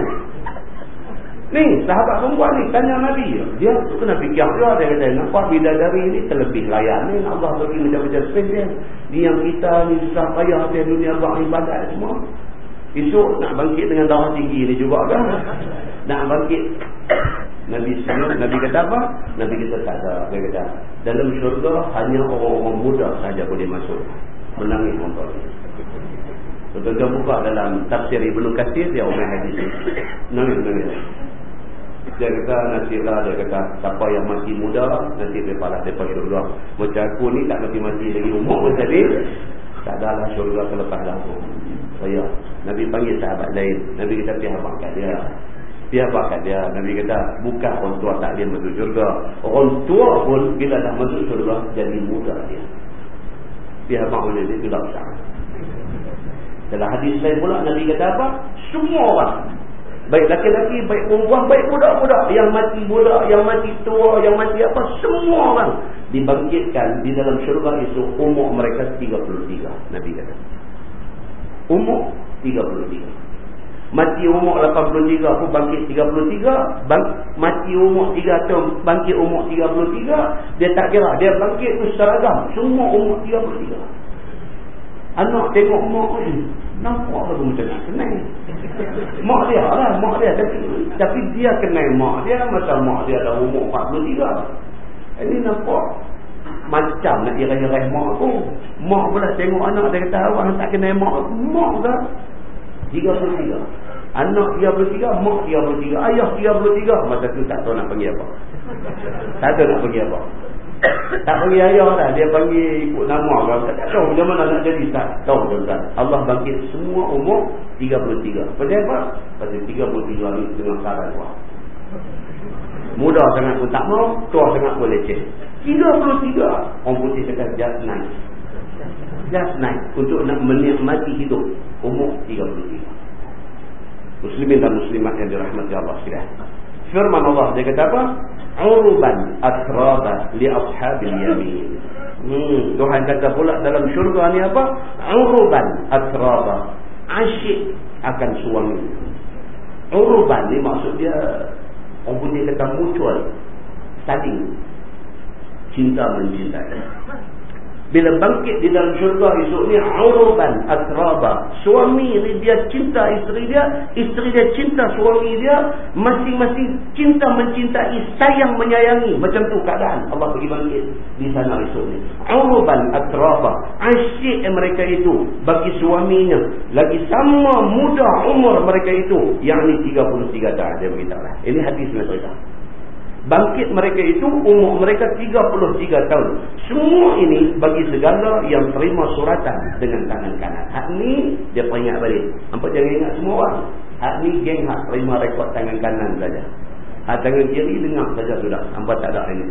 Ni sahabat perempuan ni tanya Nabi. Dia kena fikir dia. Dia kata nampak bidadari ni terlebih layan ni. Allah bagi macam-macam spesial. Ni yang kita ni susah payah atas dunia buat ibadat semua. Esok nak bangkit dengan darah tinggi ni juga kan. Nak bangkit. Nabi senyum. Nabi kata apa? Nabi kata tak ada. Dia kata dalam syurga hanya orang-orang muda saja boleh masuk. Menangis perempuan ni. Tuan-tuan buka dalam tafsir Ibn Qasir dia umar hadis. Nangis-nangis. Dia kata nasiblah dia kata siapa yang mati muda nanti depalah depa syurga. Macam aku ni tak mati-mati lagi umur pun tadi. Tak adalah syurga selepas aku. Saya Nabi panggil sahabat lain. Nabi kata pihak kat dia. Pihak kat dia. Nabi kata bukan orang tua tak dia masuk syurga. Orang tua pun bila dah masuk syurga jadi muda dia. Dia abang boleh dia gelap besar. Dalam hadis lain pula Nabi kata apa? Semua orang Baik laki-laki, baik perempuan, baik budak-budak. Yang mati budak, yang mati tua, yang mati apa Semua orang dibangkitkan di dalam syurga itu Umur mereka 33 Nabi kata. Umur 33 Mati umur 83 pun bangkit 33 bang, Mati umur 3 tahun Bangkit umur 33 Dia tak kira, dia bangkit tu seragam Semua umur 33 Anak tengok mak ni Nampak lah macam nak kenal Mak dia lah Mak dia. Tapi, tapi dia kenal mak dia Macam mak dia dah umur 43 Ini nampak Macam nak irai-irai mak tu. Mak pula tengok anak Dia kata awak tak kenal mak. Mak dah 33 Anak 33 Mak 33 Ayah 33 Masa tu tak tahu nak panggil apa. Tak tahu nak panggil apa tak panggil ayah dah dia panggil ikut nama kan tak tahu macam mana nak jadi tak tahu tuan Allah bangkit semua umur 33 pasal apa? Pasal 33 hari tengah saran wah muda sangat pun tak mau tua sangat pun leceh. 33 orang putih cakap just nice. Just nice. Untuk nak menikmati hidup. Umur 33 muslimin dan muslimat yang dirahmati Allah sekalian. Firman Allah dia kata apa uruban atraba li ashabil yamin. Hmm Tuhan kata pula dalam syurga ni apa? Uruban atraba asyik akan suami. Uruban ni maksud dia orang putih kata mutual. Saling. Cinta mencintai bila bangkit di dalam syurga esok ni uruban atraba. Suami dia cinta isteri dia isteri dia cinta suami dia masing-masing cinta mencintai sayang menyayangi. Macam tu keadaan Allah bagi bangkit di sana esok ni. Uruban atraba. Asyik mereka itu bagi suaminya. Lagi sama muda umur mereka itu. Yang ni 33 tahun. Dia beritahu. Lah ini hadis yang cerita Bangkit mereka itu umur mereka 33 tahun. Semua ini bagi segala yang terima suratan dengan tangan kanan. Hak ni dia peringat balik. Nampak jangan ingat semua orang. Hak ni geng hak terima rekod tangan kanan saja. Hak tangan kiri dengar saja sudah. Nampak tak ada ini.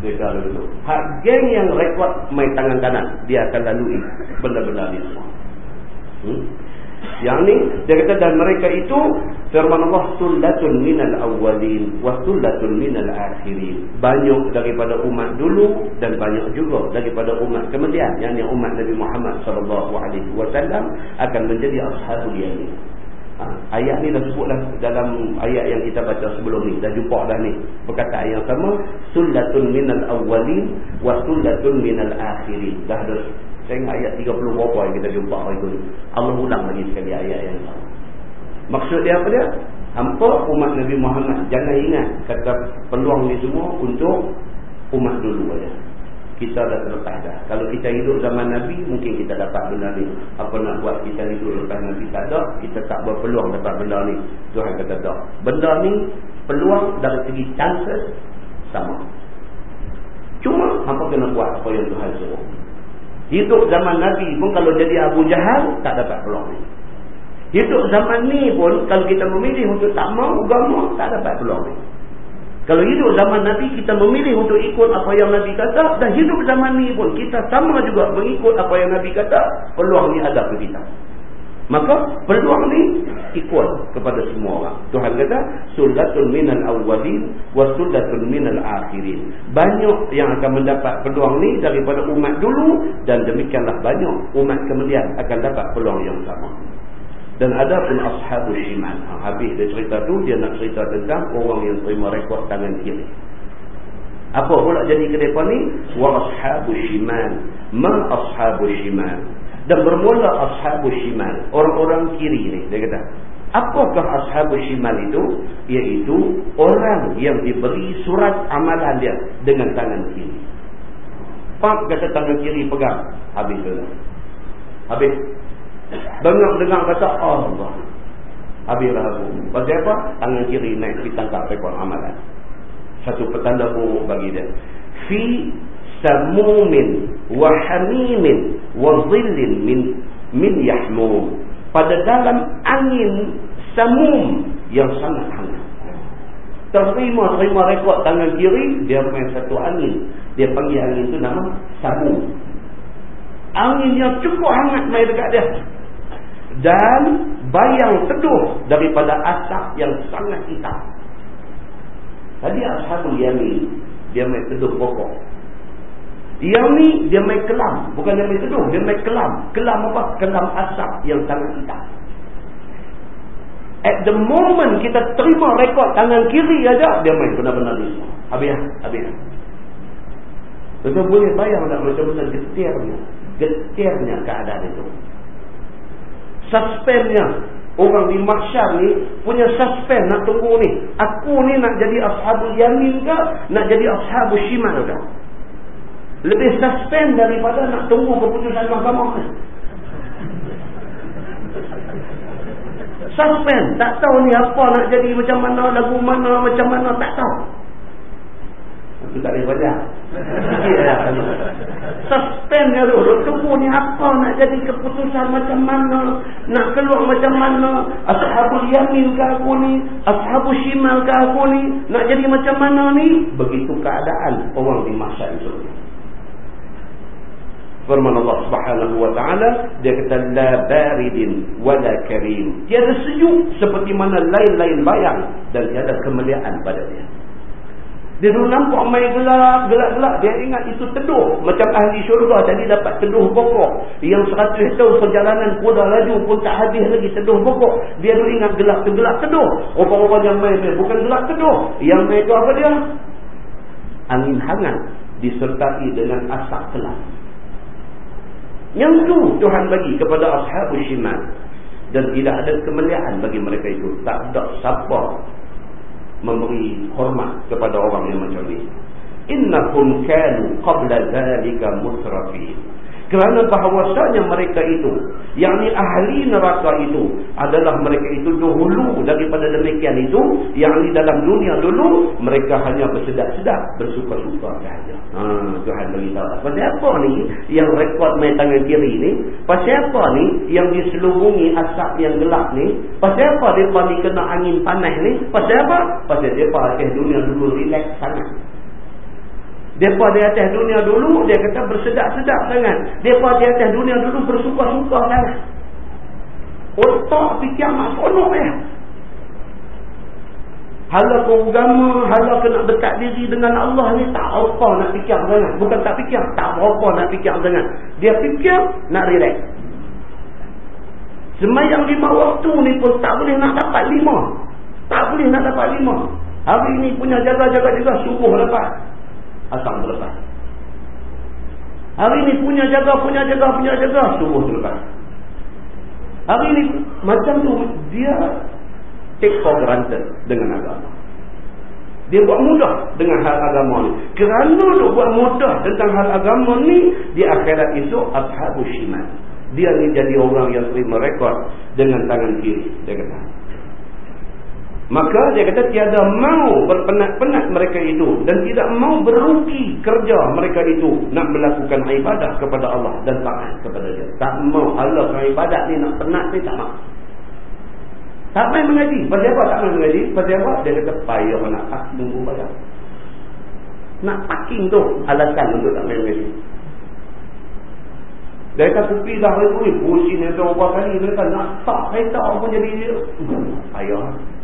Mereka dulu. Hak geng yang rekod main tangan kanan. Dia akan lalui benda-benda ni semua. Yang ni dia kata dan mereka itu firman Allah sullatun minal awwalin wa sullatun minal akhirin. Banyak daripada umat dulu dan banyak juga daripada umat kemudian. Yang umat Nabi Muhammad sallallahu alaihi wasallam akan menjadi ashabul yamin. Ha, ayat ni dah sebutlah dalam ayat yang kita baca sebelum ni. Dah jumpa dah ni perkataan yang sama. Sullatun minal awwalin wa sullatun minal akhirin. Dah ada saya ingat ayat 30 berapa yang kita jumpa hari itu. Allah ulang lagi sekali ayat yang sama. Maksud dia apa dia? Hampa umat Nabi Muhammad. Jangan ingat kata peluang ni semua untuk umat dulu saja. Kita dah terlepas dah. Kalau kita hidup zaman Nabi, mungkin kita dapat benda ni. Apa nak buat kita hidup lepas Nabi tak ada, kita tak berpeluang dapat benda ni. Tuhan kata tak. Benda ni, peluang dari segi chances, sama. Cuma, hampa kena buat apa yang Tuhan suruh. Hidup zaman Nabi pun kalau jadi Abu Jahal tak dapat peluang ni. Hidup zaman ni pun kalau kita memilih untuk tak mau agama tak dapat peluang ni. Kalau hidup zaman Nabi kita memilih untuk ikut apa yang Nabi kata dan hidup zaman ni pun kita sama juga mengikut apa yang Nabi kata peluang ni ada ke kita. Maka peluang ni equal kepada semua orang. Tuhan kata sullatun minal awwalin wa sullatun minal akhirin. Banyak yang akan mendapat peluang ni daripada umat dulu dan demikianlah banyak umat kemudian akan dapat peluang yang sama. Dan ada pun ashabul iman. Ha, habis dia cerita tu dia nak cerita tentang orang yang terima rekod tangan kiri. Apa pula jadi ke depan ni? Wa ashabul iman. Ma ashabul iman dan bermula ashabul shimal. Orang-orang kiri ni dia kata apakah ashabul shimal itu? Iaitu orang yang diberi surat amalan dia dengan tangan kiri. Pak kata tangan kiri pegang. Habis tu habis. Dengar-dengar kata Allah. Habis rahabu pasal apa? Tangan kiri naik ditangkap rekod amalan. Satu petanda buruk bagi dia. Fi samumin wa hamimin wa dhillin min min yahmum pada dalam angin samum yang sangat hangat terima terima rekod tangan kiri dia main satu angin dia panggil angin itu nama samum Angin yang cukup hangat main dekat dia. Dan bayang teduh daripada asap yang sangat hitam. Tadi Ashabul Yamin, dia main teduh pokok. Yang ni, dia main kelam. Bukan dia main teduh, dia main kelam. Kelam apa? Kelam asap yang sangat hitam. At the moment kita terima rekod tangan kiri aja dia main benar-benar ni. Habis, habis. Betul boleh bayang tak macam mana getirnya. Getirnya keadaan itu. Suspendnya. Orang di Mahsyar ni punya suspend nak tunggu ni. Aku ni nak jadi ashabul yamin ke? Nak jadi ashabul shimal ke? Lebih suspend daripada nak tunggu keputusan mahkamah ni. Suspend. Tak tahu ni apa nak jadi macam mana, lagu mana, macam mana. Tak tahu. Aku tak boleh baca. Suspend ya dulu. Tunggu ni apa nak jadi keputusan macam mana. Nak keluar macam mana. Ashabul yamin ke aku ni. Ashabul shimal ke aku ni. Nak jadi macam mana ni. Begitu keadaan orang di masa itu. Firman Allah Subhanahu wa taala dia kata la baridin wala karim. Tiada sejuk seperti mana lain-lain bayang dan tiada kemuliaan pada dia. Dia dulu nampak main gelap, gelap-gelap. Dia ingat itu teduh. Macam ahli syurga tadi dapat teduh pokok. Yang seratus tahun perjalanan kuda laju pun tak habis lagi teduh pokok. Dia dulu ingat gelap tu gelap teduh. Orang-orang yang main-main bukan gelap teduh. Yang main itu apa dia? Angin hangat disertai dengan asap kelam. Yang tu Tuhan bagi kepada ashabul syimal. Dan tidak ada kemuliaan bagi mereka itu. Tak ada siapa memberi hormat kepada orang yang macam ni innahum kanu qabla dhalika musrafin kerana bahawasanya mereka itu yakni ahli neraka itu adalah mereka itu dahulu daripada demikian itu yakni dalam dunia dulu mereka hanya bersedap-sedap bersuka-suka sahaja. Ha Tuhan beritahu pasal apa ni yang rekod main tangan kiri ni? Pasal apa ni yang diselubungi asap yang gelap ni? Pasal apa depa ni kena angin panas ni? Pasal apa pasal depa atas dunia dulu relax sangat Depa di atas dunia dulu dia kata bersedap-sedap sangat. Depa di atas dunia dulu bersuka-suka sangat. Otak fikir seronok ya. Hala ke agama, hala ke nak dekat diri dengan Allah ni tak apa nak fikir sangat. Bukan tak fikir, tak apa nak fikir sangat. Dia fikir nak relax. Semayang lima waktu ni pun tak boleh nak dapat lima. Tak boleh nak dapat lima. Hari ni punya jaga-jaga juga subuh dapat asam terlepas. Hari ini punya jaga, punya jaga, punya jaga, subuh terlepas. Hari ini macam tu dia take for granted dengan agama. Dia buat mudah dengan hal agama ni. Kerana dia buat mudah tentang hal agama ni, di akhirat esok ashabu syiman. Dia ni jadi orang yang terima rekod dengan tangan kiri. Dia kata. Maka dia kata tiada mau berpenat-penat mereka itu dan tidak mau beruki kerja mereka itu nak melakukan ibadah kepada Allah dan taat kepada dia. Tak mau Allah ibadat ni nak penat ni tak mau. Tak main mengaji. Pasal tak main mengaji? Pasal? Dia kata payah nak tunggu bayar. Nak parking tu alasan untuk tak main mengaji. Dia kata kupi dah hari ni. Pusing dia berapa kali. Dia kata nak tak kereta pun jadi dia. Payah.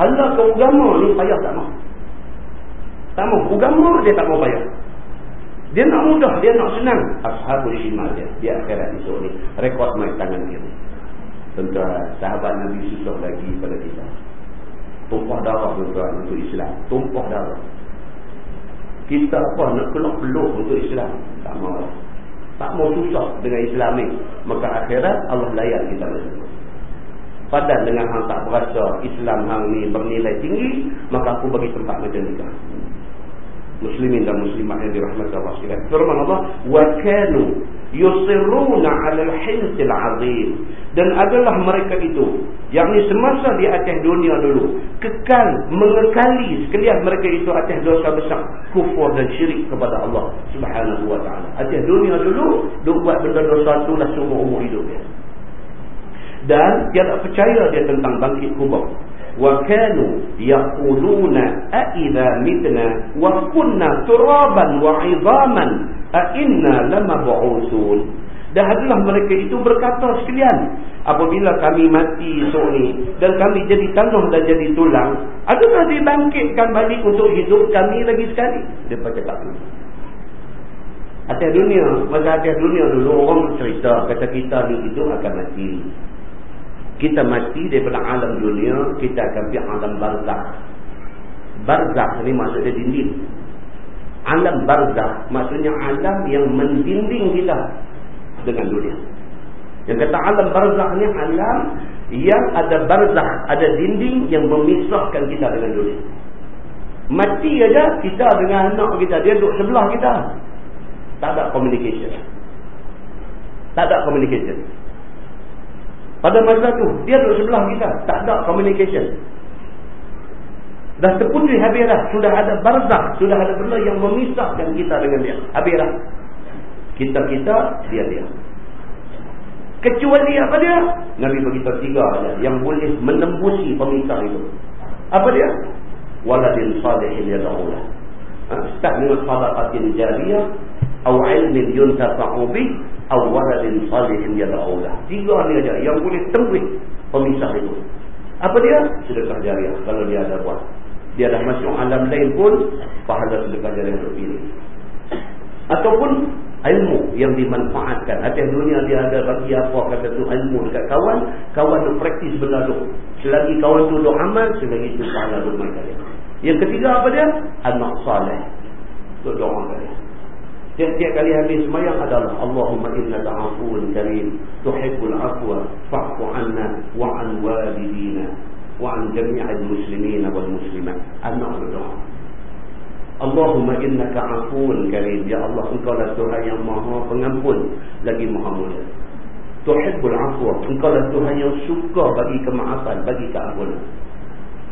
Hala ke agama ni payah tak mau. Tak mau. Agama dia tak mau payah. Dia nak mudah, dia nak senang. Ashabul shimal dia. Dia akhirat esok ni. Rekod main tangan dia. Tentu sahabat Nabi susah lagi pada kita. Tumpah darah tuan untuk Islam. Tumpah darah. Kita apa nak keluar peluh untuk Islam. Tak mau. Tak mau susah dengan Islam ni. Maka akhirat Allah layan kita macam padan dengan hang tak berasa Islam hang ni bernilai tinggi maka aku bagi tempat macam ni muslimin dan muslimat yang dirahmati Allah sekalian. Firman Allah wa kanu yusirruna 'ala al-hinsil 'azim. Dan adalah mereka itu yakni semasa di atas dunia dulu kekal mengekali sekalian mereka itu atas dosa besar kufur dan syirik kepada Allah Subhanahu wa taala. Atas dunia dulu duk buat benda dosa tu lah semua umur hidup dia dan dia tak percaya dia tentang bangkit kubur. Wa kanu yaquluna a idza mitna wa kunna turaban wa 'idhaman a inna lamab'usun. Dan adalah mereka itu berkata sekalian apabila kami mati esok ni dan kami jadi tanah dan jadi tulang adakah dibangkitkan balik untuk hidup kami lagi sekali? Dia cakap atas dunia. Masa atas dunia dulu orang cerita kata kita ni hidup akan mati kita mati daripada alam dunia kita akan pergi alam barzakh barzakh ni maksudnya dinding alam barzakh maksudnya alam yang mendinding kita dengan dunia. Yang kata alam barzakh ni alam yang ada barzakh, ada dinding yang memisahkan kita dengan dunia. Mati aja kita dengan anak kita, dia duduk sebelah kita. Tak ada communication. Tak ada communication. Pada masa tu, dia duduk sebelah kita, tak ada communication. Dah terputih habis dah. Sudah ada barzakh, sudah ada benda yang memisahkan kita dengan dia. Habis dah. Kita-kita, dia-dia. Kecuali apa dia? Nabi beritahu tiga saja yang boleh menembusi pemisah itu. Apa dia? Waladin salihin yada'ulah. Ha? Start dengan sadaqatin jariyah. Aw ilmin yuntafa'u bih. Aw waladin salihin yada'ulah. Tiga ni saja yang boleh tembus pemisah itu. Apa dia? Sedekah jariah. Kalau dia ada buat. Dia dah masuk alam lain pun. Pahala sedekah jariah terpilih. Ataupun ilmu yang dimanfaatkan. Atas dunia dia ada bagi apa kata tu ilmu dekat kawan. Kawan tu praktis benda tu. Selagi kawan tu duk amal, selagi tu pahala rumah kalian. Yang ketiga apa dia? Anak salih. Tu doa kalian. Tiap-tiap kali habis semayang adalah Allahumma inna ta'afuun karim tuhibbul afwa fa'fu anna wa'an walidina wa'an jami'al muslimin wal muslimat. Anak doa. Allahumma innaka afun karim. Ya Allah, engkau lah Tuhan yang maha pengampun. Lagi maha mulia. Tuhibbul afwa. Engkau lah Tuhan yang suka bagi kemaafan, bagi keampunan.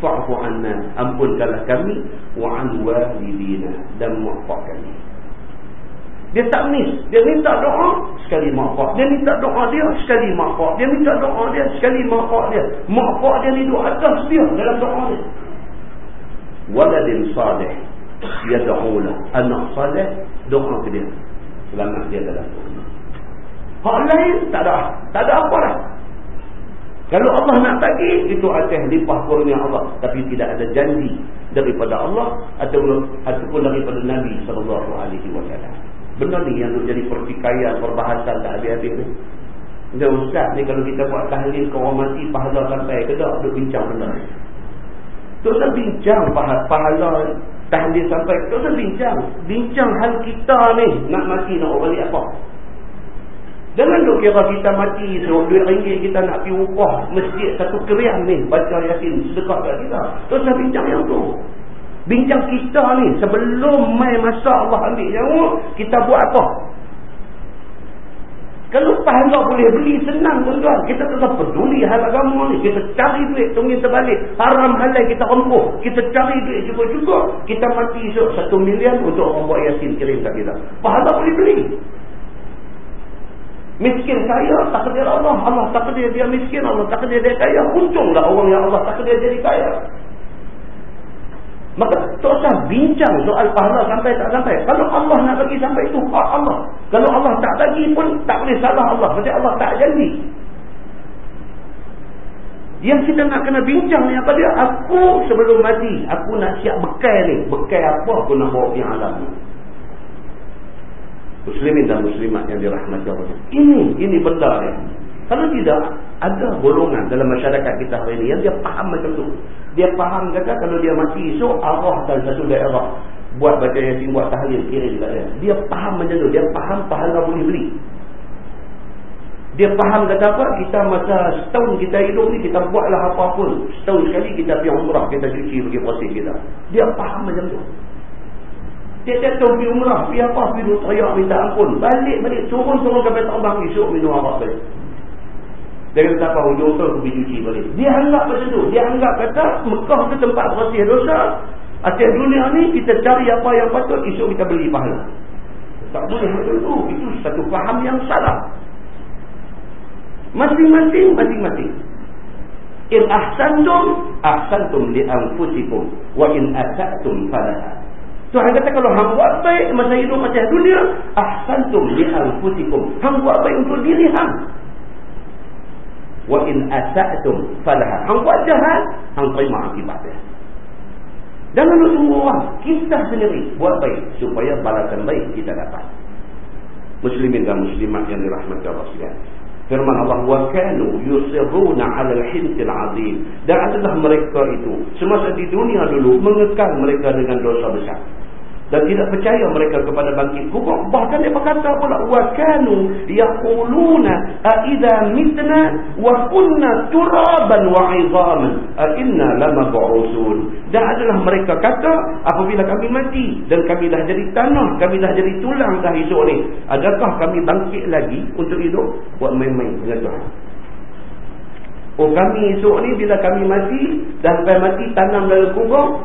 Fa'fu anna. Ampunkanlah kami. Wa'an walidina. Dan maafak kami. Dia tak miss. Dia minta doa, sekali maafak. Dia minta doa dia, sekali maafak. Dia minta doa dia, sekali maafak dia. Maafak dia ni duduk atas dia dalam doa dia. Waladin salih dia doa anak salih doa ke dia selamat dia dalam Tuhan hak lain tak ada tak ada apa dah kalau Allah nak bagi itu atas limpah kurnia Allah tapi tidak ada janji daripada Allah ataupun daripada Nabi wasallam benda ni yang jadi pertikaian perbahasan tak habis-habis ni. Dia ustaz ni kalau kita buat tahlil kau orang mati pahala sampai ke tak duk bincang benda ni. Tu bincang pahala, pahala tahlil sampai tak usah bincang. Bincang hal kita ni nak mati nak balik apa? Jangan duk kira kita mati suruh duit ringgit kita nak pergi upah masjid satu keriam ni baca yasin sedekah kat kita. Tak usah bincang yang tu bincang kita ni sebelum mai masa Allah ambil nyawa kita buat apa kalau pahala boleh beli senang tuan-tuan. Kita tak peduli hal agama ni. Kita cari duit tunggu terbalik. Haram halal kita rempuh. Kita cari duit juga-juga. Kita mati esok satu milion untuk orang buat yasin kirim kat kita. Pahala boleh beli. Miskin kaya tak takdir Allah. Allah tak takdir dia miskin. Allah tak takdir dia kaya. Untunglah orang yang Allah tak takdir jadi kaya. Maka tak usah bincang soal pahala sampai tak sampai. Kalau Allah nak bagi sampai itu, hak Allah. Kalau Allah tak bagi pun, tak boleh salah Allah. Sebab Allah tak janji. Yang kita nak kena bincang ni apa dia? Aku sebelum mati, aku nak siap bekal ni. Bekal apa aku nak bawa pergi alam ni. Muslimin dan muslimat yang dirahmati Allah. Ini, ini benda ni. Kalau tidak, ada golongan dalam masyarakat kita hari ini yang dia faham macam tu. Dia faham kata kalau dia mati esok, arah dan satu daerah. Buat baca yasin, buat tahlil, kirim kat dia. Dia faham macam tu. Dia faham pahala boleh beli. Dia faham kata apa? Kita masa setahun kita hidup ni, kita buatlah apa pun. Setahun sekali kita pergi umrah, kita cuci bagi proses kita. Dia faham macam tu. Tiap-tiap tahun pergi umrah, pergi apa, pergi teriak minta ampun. Balik-balik, turun-turun sampai terbang, esok minum arak balik. Dia kata apa hujung tu pergi cuci balik. Dia anggap macam tu. Dia anggap kata Mekah tu tempat bersih dosa. Atas dunia ni kita cari apa yang patut esok kita beli pahala. Tak boleh macam tu. Itu satu faham yang salah. Masing-masing, masing-masing. In ahsantum ahsantum li anfusikum wa in asa'tum falaha Tuhan kata kalau hang buat baik masa hidup macam dunia ahsantum li anfusikum hang buat baik untuk diri hang wa in asa'tum falaha. Hang buat jahat hang terima akibatnya jangan lu tunggu orang kita sendiri buat baik supaya balasan baik kita dapat. Muslimin dan muslimat yang dirahmati Allah sekalian. Firman Allah wa kanu yusirruna 'ala al-hintil 'azim. Dan adalah mereka itu semasa di dunia dulu mengekang mereka dengan dosa besar dan tidak percaya mereka kepada bangkit kubur. Bahkan dia berkata pula wa kanu yaquluna a idza mitna wa kunna turaban wa 'idhaman a inna lamab'usun. Dan adalah mereka kata apabila kami mati dan kami dah jadi tanah kami dah jadi tulang dah esok ni adakah kami bangkit lagi untuk hidup? Buat main-main dengan Tuhan. Oh kami esok ni bila kami mati dan sampai mati tanam dalam kubur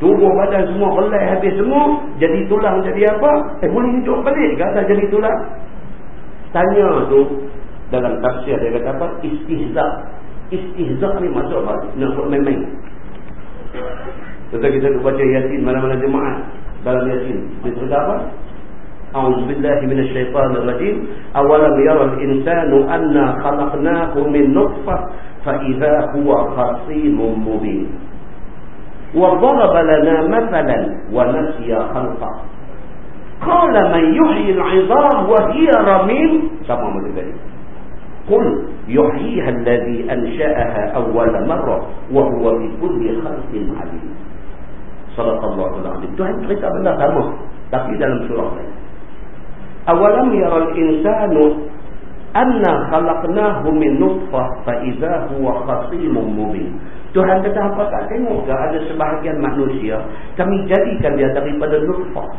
Tubuh badan semua belai habis semua. Jadi tulang jadi apa? Eh boleh hidup balik ke atas jadi tulang? Tanya tu dalam tafsir dia kata apa? Istihzak. Istihzak ni maksud apa? Nak buat main-main. Betul kita baca Yasin mana-mana jemaah dalam Yasin. Dia cerita apa? أعوذ بالله من الشيطان الرجيم أولم يرى الإنسان أنا خلقناه من نطفة فإذا هو خصيم مبين وضرب لنا مثلا ونسي خلقه. قال من يحيي العظام وهي رميم؟ macam tadi قل يحييها الذي أنشأها أول مرة وهو بكل خلق عليم. صدق الله العظيم. cerita benda sama tapi dalam surah lain أولم يرى الإنسان أنا خلقناه من نطفة فإذا هو خصيم مبين. Tuhan kata apa tak tengok ke ada sebahagian manusia kami jadikan dia daripada nutfah.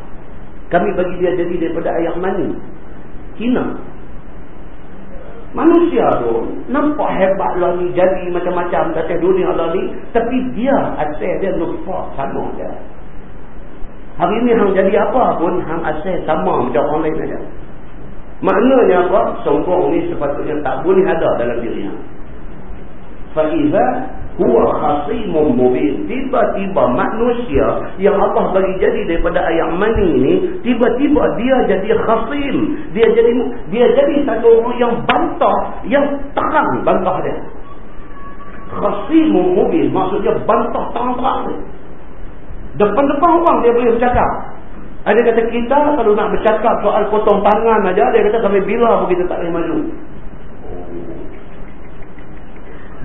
Kami bagi dia jadi daripada air mani. Hina. Manusia tu nampak hebat lah ni jadi macam-macam kata dunia lah ni tapi dia asal dia nutfah sama dia. Hari ni hang jadi apa pun hang asal sama macam orang lain aja. Maknanya apa? Sombong ni sepatutnya tak boleh ada dalam diri hang. Fa huwa khasimun mubin. Tiba-tiba manusia yang Allah bagi jadi daripada ayat mani ni tiba-tiba dia jadi khasim. Dia jadi dia jadi satu orang yang bantah yang terang bantah dia. Khasimun mubin maksudnya bantah terang-terang depan-depan orang dia boleh bercakap. Ada kata kita kalau nak bercakap soal potong tangan aja dia kata sampai bila kita tak boleh maju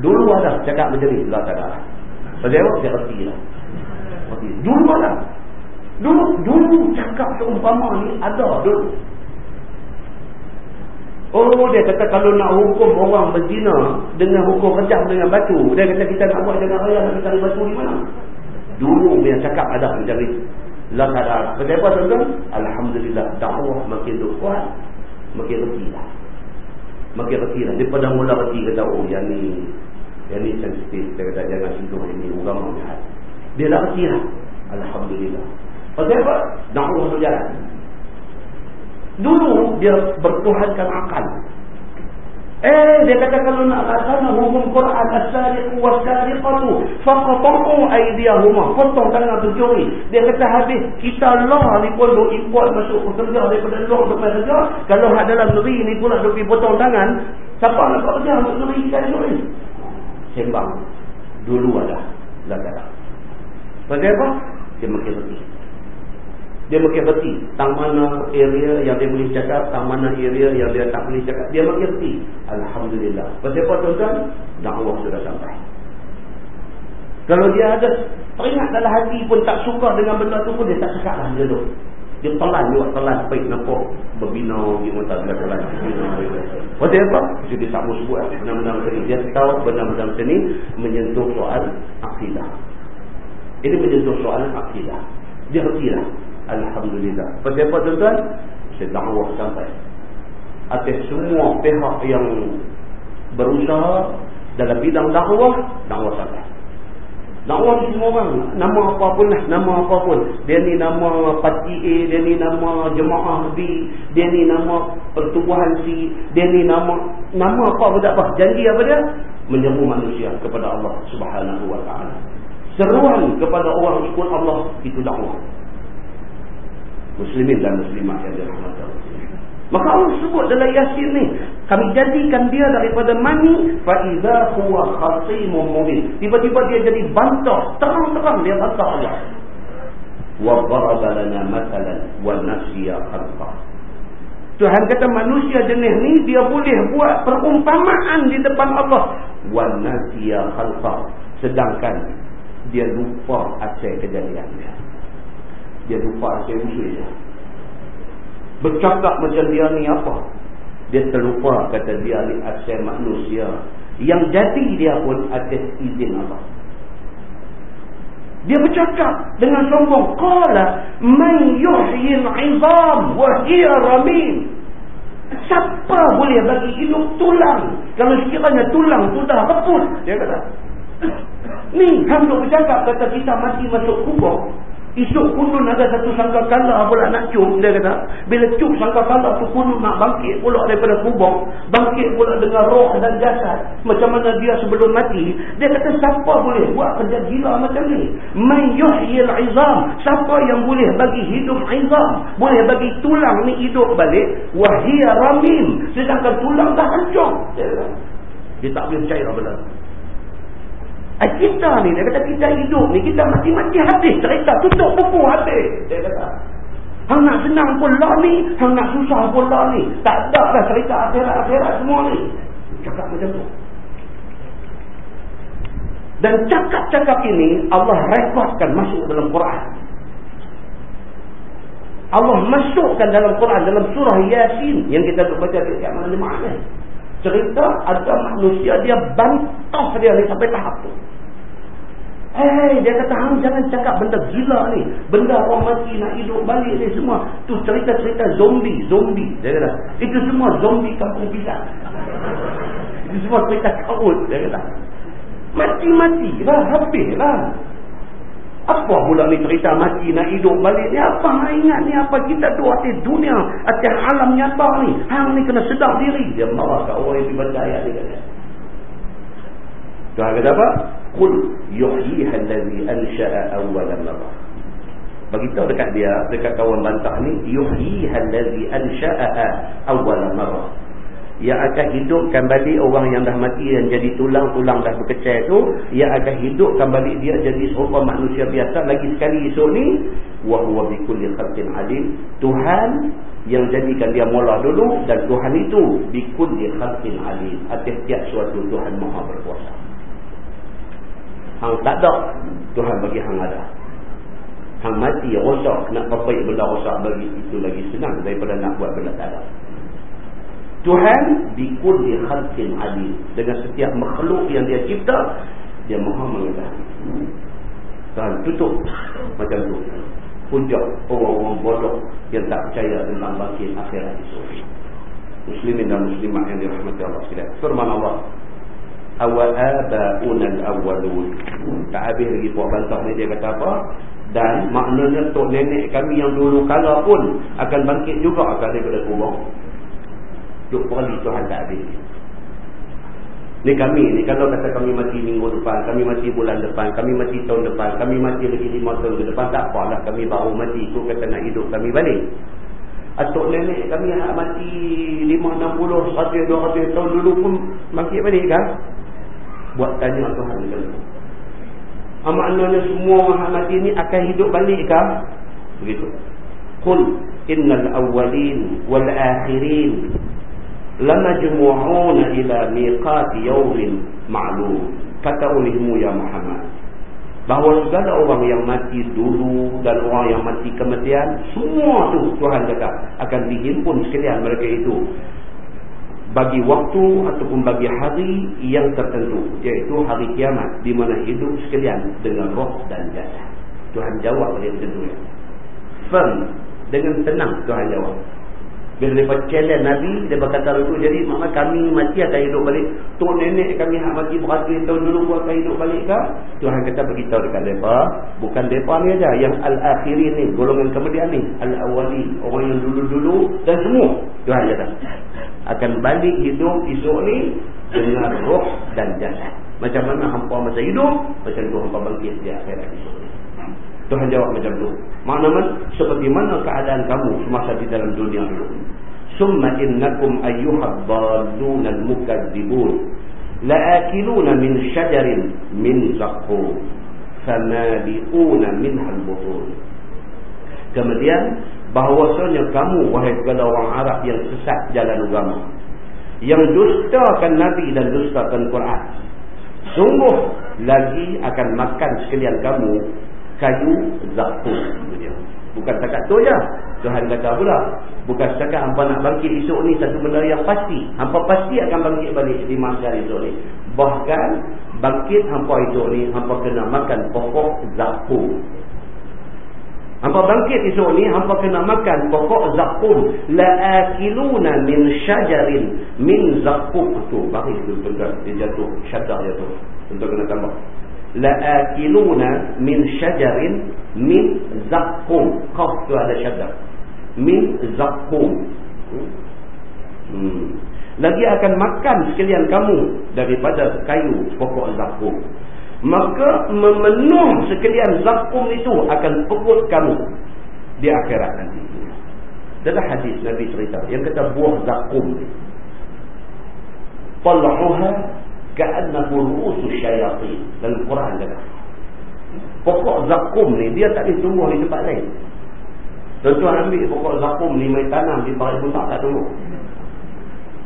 Dulu ada cakap macam ni. Allah tak ada. Sebab dia reti lah. Dulu ada. Dulu, dulu cakap seumpama ni ada dulu. Oh dia kata kalau nak hukum orang berzina dengan hukum rejam dengan batu. Dia kata kita nak buat dengan raya nak cari batu di mana? Dulu dia cakap ada macam ni. Allah tak ada. Sebab apa tuan-tuan? Alhamdulillah. Dakwah makin kuat. Makin reti lah. Makin reti lah. Daripada mula reti kata oh yang ni yang ni sensitif Dia kata jangan sentuh ini Agama jahat. Dia dah kerti lah. Alhamdulillah. Pasal apa? Dakwah berjalan Dulu dia bertuhankan akal. Eh dia kata kalau nak laksana hukum Quran as-sariq was-sariqatu faqatu aydiyahuma. Potong tangan pencuri dia kata habis kita lah ni pun duk import masuk pekerja daripada luar untuk kerja. Kalau hak dalam negeri ni pula duk potong tangan siapa nak buat kerja untuk negeri kita sembang dulu ada belakang. Sebab apa? Dia makin reti. Dia makin reti. Tang mana area yang dia boleh cakap, tang mana area yang dia tak boleh cakap. Dia makin reti. Alhamdulillah. Sebab apa tuan-tuan? Dakwah sudah sampai. Kalau dia ada teringat dalam hati pun tak suka dengan benda tu pun dia tak cakap lah dia tu. Dia telan juga telan baik nampak berbina di mata telan. Pasal apa? Jadi tak mau sebut benar-benar tadi. Dia tahu benar-benar tadi menyentuh soal akidah. Ini menyentuh soal akidah. Dia lah. Alhamdulillah. Pasal apa tuan-tuan? Saya dakwah sampai. Atas semua pihak yang berusaha dalam bidang dakwah, dakwah sampai. Dakwah ni semua orang. Nama apa pun lah. Nama apa pun. Dia ni nama parti A. Dia ni nama jemaah B. Dia ni nama pertubuhan C. Dia ni nama nama apa pun tak apa. Janji apa dia? Menyeru manusia kepada Allah subhanahu wa ta'ala. Seruan kepada orang ikut Allah. Itu dakwah. Muslimin dan muslimat yang Allah. Maka Allah sebut dalam Yasin ni, kami jadikan dia daripada mani fa idza huwa khasimun mubin. Tiba-tiba dia jadi bantah, terang-terang dia bantah Allah. Wa daraba lana mathalan wa nasiya khalqa. Tuhan kata manusia jenis ni dia boleh buat perumpamaan di depan Allah wa nasiya khalqa. Sedangkan dia lupa asal kejadian dia. Dia lupa asal usul dia bercakap macam dia ni apa dia terlupa kata dia ni asal manusia. Yang jadi dia pun atas izin Allah. Dia bercakap dengan sombong. Qala man yuhyil 'izam wa hiya ramim siapa boleh bagi hidup tulang? Kalau sekiranya tulang sudah reput dia kata ni hang bercakap kata kita mati masuk kubur Esok kunun ada satu sangka kala pula nak cuk dia kata. Bila cuk sangka kala tu kunun nak bangkit pula daripada kubur. Bangkit pula dengan roh dan jasad. Macam mana dia sebelum mati. Dia kata siapa boleh buat kerja gila macam ni. Man yuhyil izam. Siapa yang boleh bagi hidup izam. Boleh bagi tulang ni hidup balik. Wahia ramim. Sedangkan tulang dah hancur. Dia, dia tak boleh percaya benda. Kita ni, dia kata kita hidup ni, kita mati-mati habis cerita, tutup buku habis. Dia kata, hang nak senang pun lah ni, hang nak susah pun lah ni. Tak ada lah cerita akhirat-akhirat semua ni. Cakap macam tu. Dan cakap-cakap ini, Allah rekodkan masuk dalam Quran. Allah masukkan dalam Quran, dalam surah Yasin, yang kita baca di ni cerita ada manusia dia bantah dia ni sampai tahap tu. Hei, dia kata jangan cakap benda gila ni. Benda orang mati nak hidup balik ni semua. Tu cerita-cerita zombie, zombie. Dia kata, itu semua zombie kampung pisang. itu semua cerita kaut, dia kata. Mati-mati lah, habis lah. Apa pula ni cerita mati nak hidup balik ni? Apa ingat ni? Apa kita tu atas dunia, atas alam nyata ni? Hang ni kena sedar diri. Dia marah kat orang yang dibaca ayat ni kata. Tuhan kata apa? Qul yuhyiha allazi ansha'a awwala marrah. Beritahu dekat dia, dekat kawan bantah ni, yuhyiha allazi ansha'aha awwala marrah yang akan hidupkan balik orang yang dah mati dan jadi tulang-tulang dah berkecai tu. Yang akan hidupkan balik dia jadi seorang manusia biasa. Lagi sekali esok ni wa huwa bikulli khalqin alim. Tuhan yang jadikan dia mula dulu dan Tuhan itu bikulli khalqin alim. Atas tiap suatu Tuhan maha berkuasa. Hang tak ada Tuhan bagi hang ada. Hang mati rosak. Nak papai benda rosak bagi itu lagi senang daripada nak buat benda tak ada Tuhan bikul di khalqin alim. Dengan setiap makhluk yang dia cipta dia maha mengetahui. Tuhan tutup macam tu. Hujah orang-orang bodoh yang tak percaya tentang bangkit akhirat itu. Muslimin dan muslimat yang dirahmati Allah sekalian. Firman Allah awa'aba'un al-awwalun. Tak habis lagi puak bantah ni dia kata apa? Dan maknanya tok nenek kami yang dulu kala pun akan bangkit juga akan daripada kubur Duk perli Tuhan tak habis. Ni kami ni kalau kata kami mati minggu depan, kami mati bulan depan, kami mati tahun depan, kami mati lagi lima tahun ke depan, tak apalah kami baru mati. Ikut kata nak hidup kami balik. Atuk nenek kami nak mati lima, enam puluh, seratus, dua ratus tahun dulu pun mati balik kan? Buat tanya Tuhan ke ah, Maknanya semua orang mati ni akan hidup balik kan? Begitu. Qul innal awwalin wal akhirin lamajmu'una ila miqati yawmin ma'lum kata olehmu ya Muhammad bahawa segala orang yang mati dulu dan orang yang mati kematian semua tu Tuhan kata akan dihimpun sekalian mereka itu. Bagi waktu ataupun bagi hari yang tertentu iaitu hari kiamat di mana hidup sekalian dengan roh dan jasad Tuhan jawab dia tentu ya firm dengan tenang Tuhan jawab Bila mereka challenge Nabi, dia berkata itu. Jadi makna kami mati akan hidup balik. Tok nenek kami yang mati beratus tahun dulu pun akan hidup balik ke? Tuhan kata beritahu dekat mereka. Bukan mereka ni aja. Yang al-akhirin ni. Golongan kemudian ni. Al-awali. Orang yang dulu-dulu. Dan semua. Tuhan kata. Akan balik hidup esok ni. Dengan roh dan jasad. Macam mana hampa masa hidup. Macam tu hampa bangkit di akhirat esok. Tuhan jawab macam tu. Maknanya seperti mana keadaan kamu semasa di dalam dunia dulu. Summa innakum ayyuhad dallun al-mukadzibun la'akiluna min syajarin min zaqqum famali'una minha al-butun. Kemudian bahawasanya kamu wahai segala orang Arab yang sesat jalan agama yang dustakan nabi dan dustakan Quran sungguh lagi akan makan sekalian kamu kayu zakum bukan setakat tu je. Tuhan kata pula bukan setakat hampa nak bangkit esok ni satu benda yang pasti. Hampa pasti akan bangkit balik di masa esok ni. Bahkan bangkit hampa esok ni hampa kena makan pokok zakum hampa bangkit esok ni hampa kena makan pokok zakum la'akiluna min syajarin min zakum tu baris tu tuan dia jatuh syadah jatuh. Tuan kena tambah la'akiluna min syajarin min zakkum qaf tu ada syajar min zakkum hmm. lagi akan makan sekalian kamu daripada kayu pokok zakkum maka memenuh sekalian zakkum itu akan perut kamu di akhirat nanti. Dalam hadis Nabi cerita. Yang kata buah zakkum tal'uha ka'annahu ru'usus syayatin. Dalam Quran kata. Pokok zakum ni dia tak boleh tumbuh di tempat lain. Tuan-tuan ambil pokok zakum ni main tanam di parit pun tak tumbuh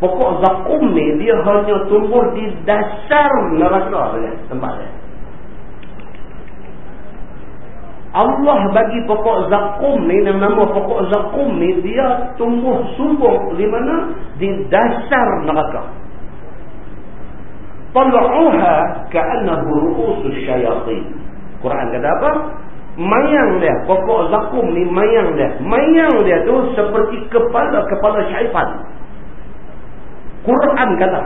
pokok zakum ni dia hanya tumbuh di dasar neraka saja tempat dia. Allah bagi pokok zakum ni nama pokok zakum ni dia tumbuh sumber di mana? Di dasar neraka tal'uha ka'annahu ru'usus syayatin Quran kata apa? Mayang dia pokok zakum ni mayang dia. Mayang dia tu seperti kepala-kepala syaitan. Quran kata.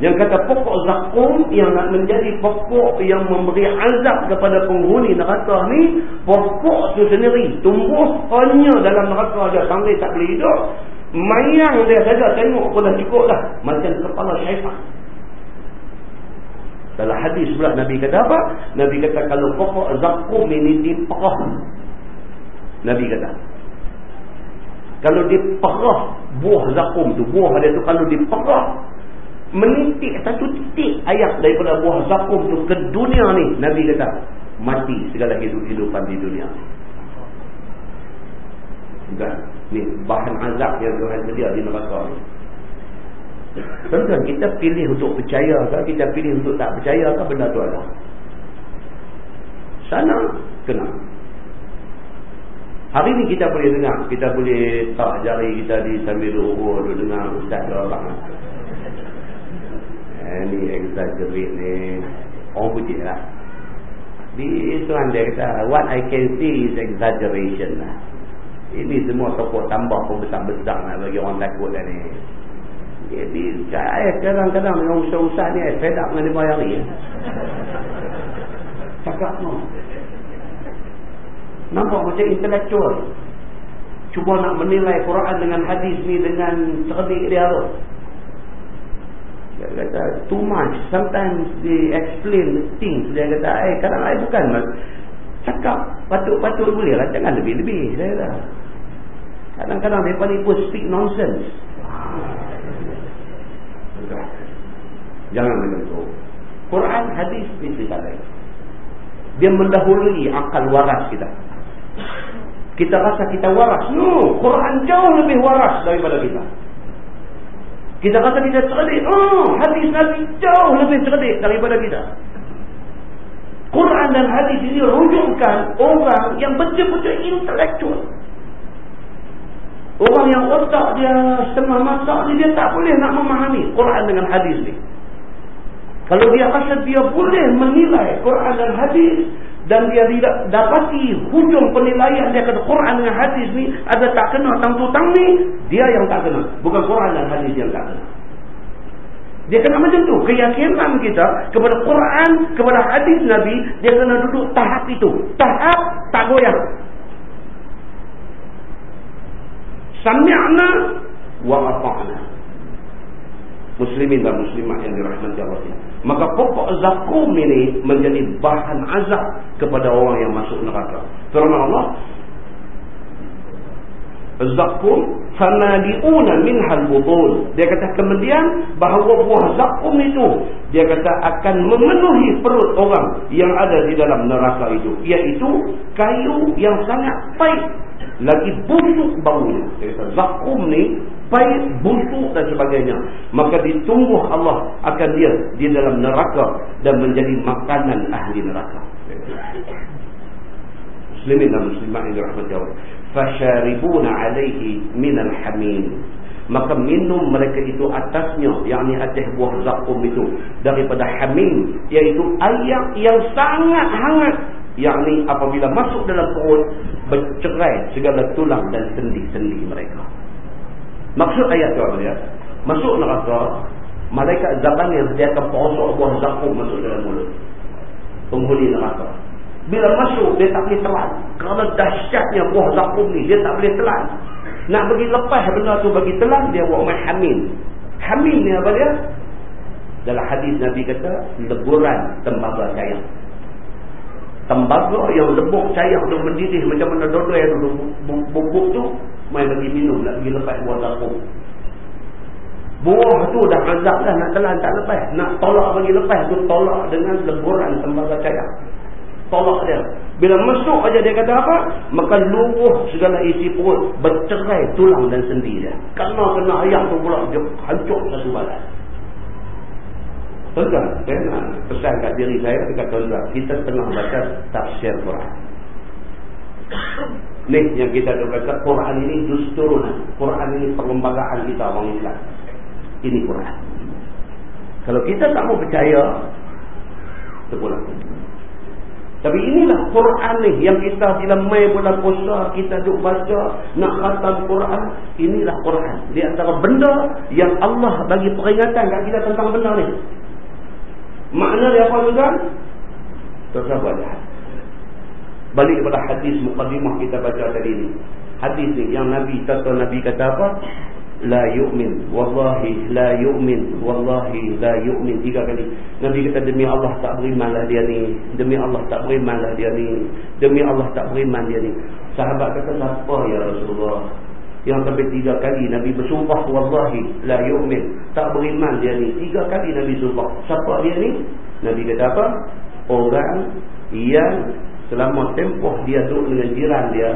Yang kata pokok zakum yang nak menjadi pokok yang memberi azab kepada penghuni neraka ni pokok tu sendiri tumbuh hanya dalam neraka saja sampai tak boleh hidup Mayang dia saja tengok pun dah cukup dah. Macam kepala syaitan. Dalam hadis pula Nabi kata apa? Nabi kata kalau pokok zakum ini diperah. Nabi kata. Kalau diperah buah zakum tu. Buah dia tu kalau diperah. Menitik satu titik ayat daripada buah zakum tu ke dunia ni. Nabi kata. Mati segala hidup-hidupan di dunia ni. Bukan ni bahan azab yang Tuhan sedia di neraka ni. Tuan-tuan kita pilih untuk percaya ke kita pilih untuk tak percaya ke benda tu ada. Sana kena. Hari ni kita boleh dengar kita boleh tak jari kita di sambil duduk duduk dengar ustaz ke orang eh, ni exaggerate ni. Orang putih lah. Di Tuhan dia kata what I can see is exaggeration lah ini semua tokoh tambah pun besar-besar nak bagi orang takut ni. Jadi saya kadang-kadang dengan usaha-usaha ni saya fed up dengan dia bayar ni. Cakap no. Nampak macam intelektual. Cuba nak menilai Quran dengan hadis ni dengan cerdik dia tu. Dia kata too much. Sometimes they explain things. Dia kata eh kadang-kadang bukan cakap patut-patut boleh lah. Jangan lebih-lebih. Saya kata. Kadang-kadang mereka ni pun speak nonsense. Jangan macam tu. Quran, hadis, cerita lain. Dia mendahului akal waras kita. Kita rasa kita waras. No, Quran jauh lebih waras daripada kita. Kita rasa kita cerdik. Oh, hadis Nabi jauh lebih cerdik daripada kita. Quran dan hadis ini rujukan orang yang betul-betul intelektual. Orang yang otak dia setengah masak ni, dia tak boleh nak memahami Quran dengan hadis ni. Kalau dia rasa dia boleh menilai Quran dan hadis, dan dia tidak dapati hujung penilaian dia kata Quran dengan hadis ni ada tak kena tang tu tang ni dia yang tak kena. Bukan Quran dan hadis yang tak kena. Dia kena macam tu. Keyakinan kita kepada Quran kepada hadis Nabi dia kena duduk tahap itu. Tahap tak goyang sami'na wa ata'na. Muslimin dan muslimat yang dirahmati Allah maka pokok zakum ini menjadi bahan azab kepada orang yang masuk neraka. Firman Allah zakum famaliuna minhal butun dia kata kemudian bahawa buah zakum itu dia kata akan memenuhi perut orang yang ada di dalam neraka itu iaitu kayu yang sangat pahit lagi busuk baunya. Dia kata, zakum ni pahit, busuk dan sebagainya. Maka ditunggu Allah akan dia di dalam neraka dan menjadi makanan ahli neraka. Muslimin dan muslimat yang dirahmati Allah. Fasharibuna alaihi minal hamim. Maka minum mereka itu atasnya, yakni atas buah zakum itu. Daripada hamim, iaitu air yang sangat hangat yakni apabila masuk dalam perut bercerai segala tulang dan sendi-sendi mereka maksud ayat tu dia masuk neraka malaikat zabanir dia akan posok buah zakum masuk dalam mulut penghuni neraka bila masuk dia tak boleh telan. Kerana dahsyatnya buah zakum ni dia tak boleh telan. Nak bagi lepas benda tu bagi telan dia buat main hamil. Hamil ni apa dia? Dalam hadis Nabi kata leburan tembaga cair tembaga yang lebuk cair tu mendidih macam mana dodo yang dulu bubuk tu main bagi minum nak pergi lepas buah zakum. Buah tu dah azab dah nak telan tak lepas. Nak tolak bagi lepas tu tolak dengan leburan tembaga cair tolak dia bila masuk aja dia kata apa maka luruh segala isi perut bercerai tulang dan sendi dia kena kena ayam tu pula dia hancur satu badan Tuan-tuan, saya pesan kat diri saya dekat tuan-tuan. Kita tengah baca tafsir Quran. Ni yang kita kata Quran ini dusturun. Quran ini perlembagaan kita orang Islam. Ini Quran. Kalau kita tak mau percaya, terpulang. Tapi inilah Quran ni yang kita bila mai bulan puasa kita duk baca nak khatam Quran inilah Quran di antara benda yang Allah bagi peringatan kat kita tentang benda ni Makna dia apa tuan? Tersabar dah. Balik kepada hadis mukadimah kita baca tadi ni. Hadis ni yang Nabi kata Nabi kata apa? La yu'min wallahi la yu'min wallahi la yu'min tiga kali. Nabi kata demi Allah tak berimanlah dia ni. Demi Allah tak berimanlah dia ni. Demi Allah tak beriman dia ni. Sahabat kata siapa ya Rasulullah? yang sampai tiga kali Nabi bersumpah wallahi la yu'min tak beriman dia ni tiga kali Nabi sumpah siapa dia ni Nabi kata apa orang yang selama tempoh dia duduk dengan jiran dia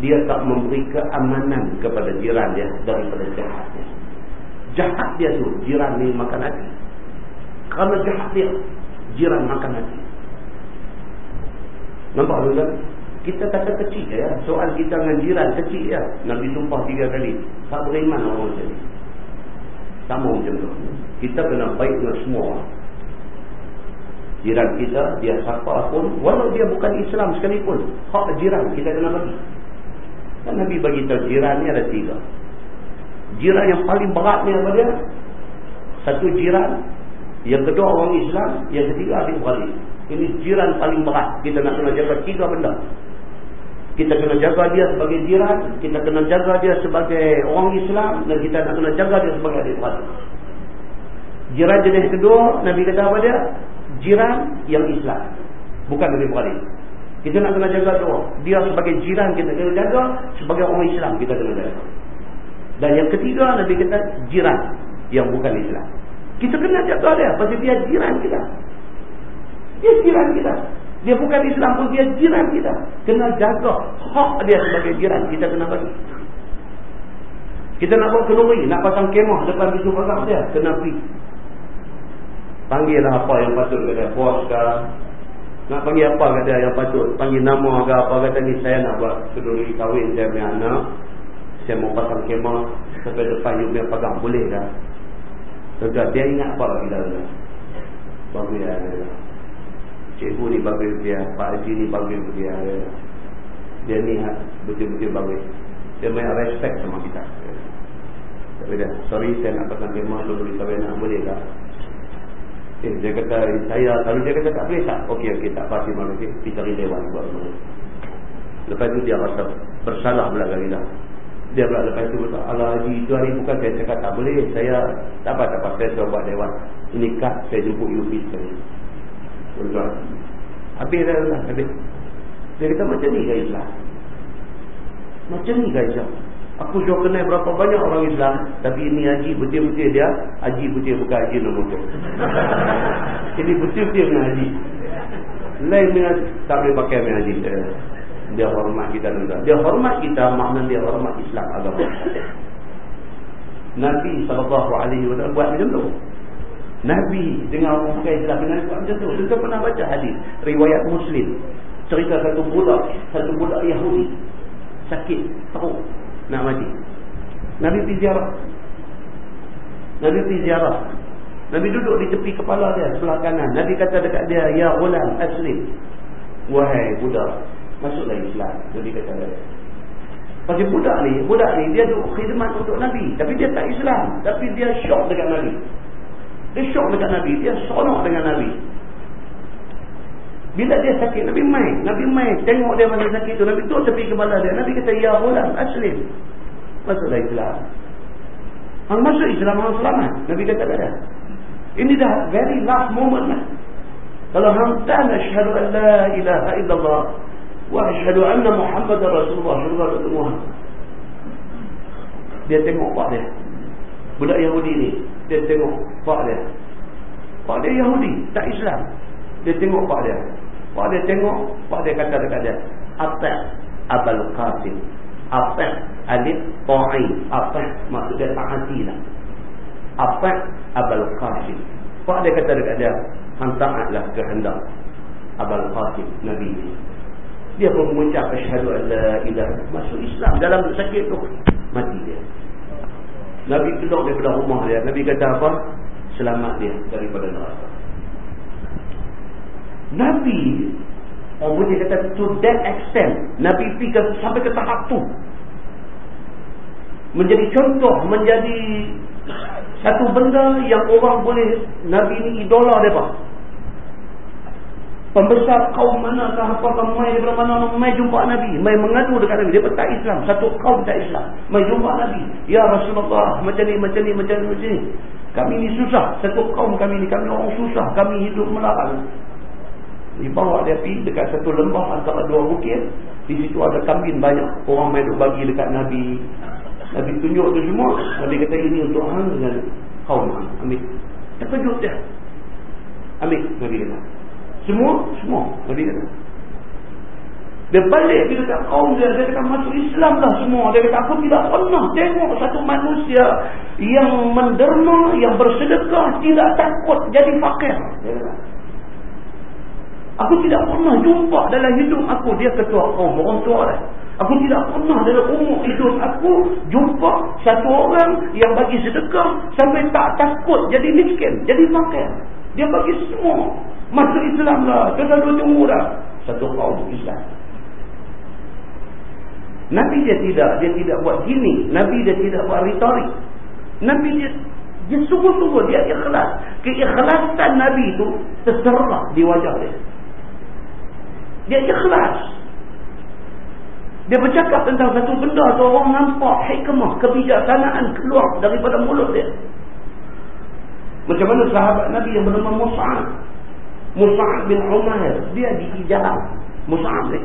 dia tak memberi keamanan kepada jiran dia daripada jahat dia jahat dia tu jiran ni makan hati kerana jahat dia jiran makan hati nampak tuan kita kata kecil ya. Soal kita dengan jiran kecil ya. Nabi sumpah tiga kali. Tak beriman orang macam ni. Sama macam tu. Kita kena baik dengan semua. Jiran kita, dia siapa pun. Walau dia bukan Islam sekalipun. Hak jiran kita kena bagi. Dan Nabi bagi tahu jiran ni ada tiga. Jiran yang paling berat ni apa dia? Satu jiran. Yang kedua orang Islam. Yang ketiga ahli beralis. Ini jiran paling berat. Kita nak kena jaga tiga benda. Kita kena jaga dia sebagai jiran. Kita kena jaga dia sebagai orang Islam. Dan kita nak kena jaga dia sebagai adik beradik. Jiran jenis kedua, Nabi kata apa dia? Jiran yang Islam. Bukan adik beradik. Kita nak kena jaga dia. Dia sebagai jiran kita kena jaga. Sebagai orang Islam kita kena jaga. Dan yang ketiga, Nabi kata jiran yang bukan Islam. Kita kena jaga dia. Pasal dia jiran kita. Dia jiran kita. Dia bukan Islam pun dia jiran kita. Kena jaga hak dia sebagai jiran. Kita kena bagi. Kita nak buat kenduri. Nak pasang kemah depan pintu pagar dia. Kena pergi. Panggil lah apa yang patut ke dia. Bos ke. Nak panggil apa dia yang patut. Panggil nama ke apa. Kata ni saya nak buat kenduri kahwin saya punya anak. Saya mau pasang kemah. Sampai depan you punya pagar. Boleh tak? Tentu dia ingat apa lagi dah. Bagus ya. Cikgu ni bagus dia, Pak Haji ni bagus dia. Dia ni ha, betul-betul bagus. Dia main respect sama kita. Tapi dah, sorry saya nak pasang tema tu boleh sampai nak boleh tak? Eh, dia kata saya kalau dia kata tak boleh tak? Okey okey tak pasti malu okey. Pergi cari dewan buat dulu. Lepas tu dia rasa bersalah pula kali dah. Dia pula lepas tu kata, Allah Haji itu hari bukan saya cakap tak boleh. Saya tak apa tak apa saya suruh buat dewan. Ini kad saya jemput you pergi sekali. Tuan-tuan. Habis dah lah. Habis. Dia kata macam ni guys lah. Macam ni guys lah. Aku sudah kenal berapa banyak orang Islam. Tapi ini haji betul-betul dia. Haji betul bukan haji nombor tu. ini betul-betul dengan haji. Lain dengan tak boleh pakai dengan haji. Dia hormat kita. Dia hormat kita makna dia hormat Islam agama. Nabi SAW buat macam tu. Nabi dengan orang pakai Islam dengan buat macam tu. Kita pernah baca hadis riwayat Muslim. Cerita satu budak, satu budak Yahudi sakit teruk nak mati. Nabi pergi ziarah. Nabi pergi ziarah. Nabi duduk di tepi kepala dia sebelah kanan. Nabi kata dekat dia, "Ya ulam aslim." Wahai budak, masuklah Islam. Nabi kata dia. Pasal budak ni, budak ni dia duk khidmat untuk Nabi, tapi dia tak Islam, tapi dia syok dekat Nabi. Dia syok dekat Nabi, dia seronok dengan Nabi. Bila dia sakit, Nabi main. Nabi main. Tengok dia masa sakit tu. Nabi tu tepi kepala dia. Nabi kata, Ya ulam, aslim. Masuklah Islam. Hang masuk Islam, hang selamat. Nabi kata kata. Ini dah very last moment. Man. Kalau hang tak asyhadu an la ilaha illallah wa asyhadu anna Muhammad Rasulullah wasallam. Dia tengok pak dia. Budak Yahudi ni, dia tengok pak dia. Pak dia Yahudi, tak Islam. Dia tengok pak dia. Pak dia tengok, pak dia kata dekat dia, "Apa Abul Qasim?" Apa alif ta'i? Apa maksud dia taatilah. Apa Abul Qasim? Pak dia kata dekat dia, "Hang taatlah kehendak Abul Qasim Nabi ini." Dia pun mengucap asyhadu an la ilaha masuk Islam dalam sakit tu mati dia. Nabi keluar daripada rumah dia. Nabi kata apa? Selamat dia daripada neraka. Nabi orang boleh kata to that extent Nabi pergi sampai ke tahap tu. Menjadi contoh menjadi satu benda yang orang boleh Nabi ni idola mereka pembesar kaum mana manakah apakah mai daripada mana mai jumpa Nabi mai mengadu dekat Nabi. Dia tak Islam satu kaum tak Islam. Mai jumpa Nabi. Ya Rasulullah macam ni macam ni macam ni macam ni. Kami ni susah satu kaum kami ni kami orang susah kami hidup melarang dibawa dia pergi dekat satu lembah antara dua bukit. Di situ ada kambing banyak. Orang main duk bagi dekat Nabi. Nabi tunjuk tu semua. Nabi kata ini untuk hang. Dengan kaum hang. Ambil. Terkejut dia. Ambil Nabi kata. Semua semua Nabi kata. Dia balik dia kata kaum dia. Dia kata masuk Islam dah semua. Dia kata aku tidak pernah tengok satu manusia yang menderma yang bersedekah tidak takut jadi fakir. Dia kata Aku tidak pernah jumpa dalam hidup aku dia ketua kaum orang tua dia. Aku tidak pernah dalam umur hidup aku jumpa satu orang yang bagi sedekah sampai tak takut jadi miskin, jadi makan. Dia bagi semua. Masuk Islam lah. Kita dah tunggu dah. Satu kaum Islam. Nabi dia tidak. Dia tidak buat gini. Nabi dia tidak buat retorik. Nabi dia dia sungguh-sungguh. Dia ikhlas. Keikhlasan Nabi itu terserah di wajah dia. Dia ikhlas. Dia bercakap tentang satu benda tu orang nampak hikmah, kebijaksanaan keluar daripada mulut dia. Macam mana sahabat Nabi yang bernama Mus'ab. Mus'ab bin Umair. Dia di jalan. Mus'ab ni.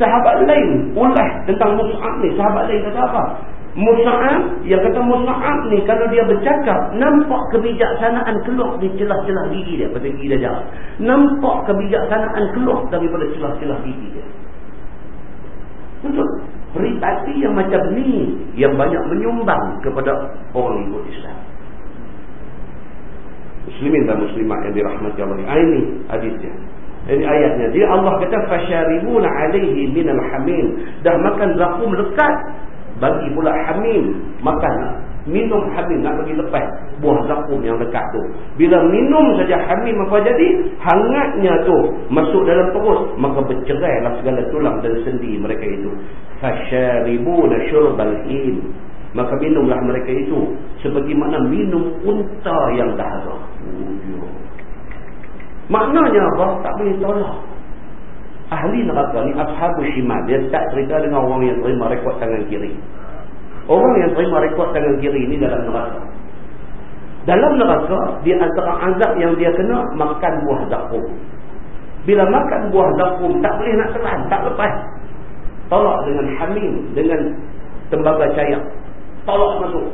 Sahabat lain ulah tentang Mus'ab ni. Sahabat lain kata apa? Musa'ab, yang kata Musa'ab ni kalau dia bercakap, nampak kebijaksanaan keluar di celah-celah gigi dia. Pasal gigi dia. Nampak kebijaksanaan keluar daripada celah-celah gigi dia. Betul. Peripati yang macam ni yang banyak menyumbang kepada orang ikut Islam. Muslimin dan muslimat yang dirahmati Allah. Ini hadisnya. Ini ayatnya. Jadi Allah kata fasyaribuna alaihi minal hamim. Dah makan zakum lekat bagi pula hamim makan Minum hamim nak bagi lepas buah zakum yang dekat tu. Bila minum saja hamim apa jadi? Hangatnya tu masuk dalam perut. Maka bercerailah segala tulang dan sendi mereka itu. Fasyaribuna syurbal im. Maka minumlah mereka itu. Seperti mana minum unta yang dahaga. Maknanya apa? Tak boleh tolak. Ahli neraka ni ashabu shimal. Dia tak cerita dengan orang yang terima rekod tangan kiri. Orang yang terima rekod tangan kiri ini dalam neraka. Dalam neraka, di antara azab yang dia kena, makan buah zakum. Bila makan buah zakum, tak boleh nak telan, tak lepas. Tolak dengan hamim, dengan tembaga cair. Tolak masuk.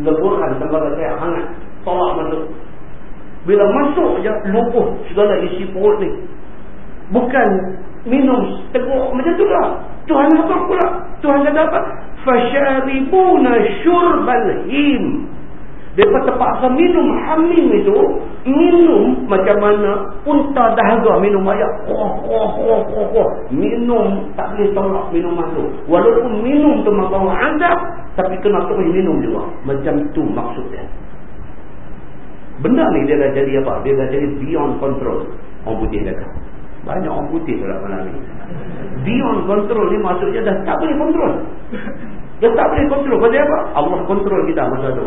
Leburkan tembaga cair hangat. Tolak masuk. Bila masuk je, lupuh segala isi perut ni. Bukan minum teguk macam tu lah. Tuhan apa pula? Tuhan kata apa? fasyaribuna syurbal him mereka terpaksa minum hamim itu minum macam mana unta dahaga minum air oh, oh, oh, oh, oh. minum tak boleh tolak minuman tu walaupun minum tu membawa azab tapi kena terus minum juga macam tu maksudnya benda ni dia dah jadi apa dia dah jadi beyond control orang putih kata banyak orang putih pula malam ni beyond control ni maksudnya dah tak boleh control dia tak boleh kontrol. Pasal apa? Allah kontrol kita masa tu.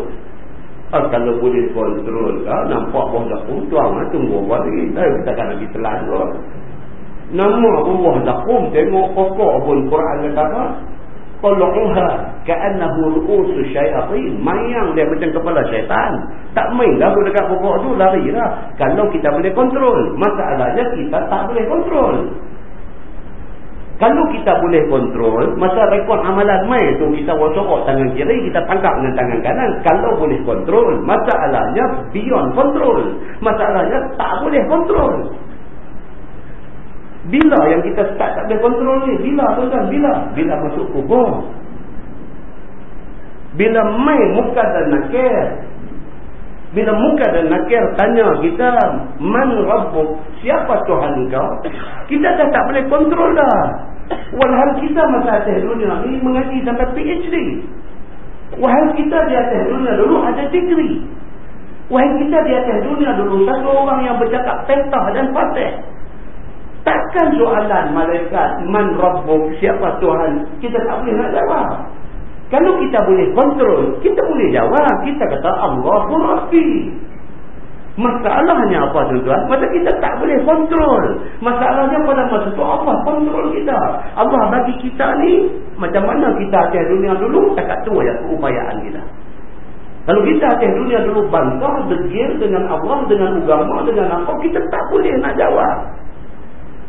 Ah, kalau boleh kontrol, ah, nampak buah zakum, tuang lah, tunggu lagi. Eh, kita akan lagi telan pun. Nama buah zakum, tengok pokok pun Quran kata apa? Qalu'uha ka'annahu ru'usu syayatin. Mayang dia macam kepala syaitan. Tak main dah dekat pokok tu, lari lah. Kalau kita boleh kontrol. Masalahnya kita tak boleh kontrol. Kalau kita boleh kontrol, masa rekod amalan mai tu kita wasorok tangan kiri, kita tangkap dengan tangan kanan. Kalau boleh kontrol, masalahnya beyond kontrol. Masalahnya tak boleh kontrol. Bila yang kita start tak boleh kontrol ni? Bila tuan-tuan? Bila? Bila masuk kubur. Bila mai muka dan nakir. Bila muka dan nakir tanya kita, Man Rabbuk, siapa Tuhan kau? Kita dah tak boleh kontrol dah. Walhal kita masa atas dunia ni mengaji sampai PhD. Walhal kita di atas dunia dulu ada degree. Walhal kita di atas dunia dulu satu orang yang bercakap pentah dan fatih. Takkan soalan malaikat man rabbuk siapa Tuhan kita tak boleh nak jawab. Kalau kita boleh kontrol, kita boleh jawab. Kita kata Allahur Rabbi. Masalahnya apa tuan-tuan? Masa kita tak boleh kontrol. Masalahnya pada masa itu Allah kontrol kita. Allah bagi kita ni macam mana kita atas dunia dulu, takat tu ya keupayaan kita. Kalau kita atas dunia dulu bangkah, degil dengan Allah, dengan agama, dengan apa, kita tak boleh nak jawab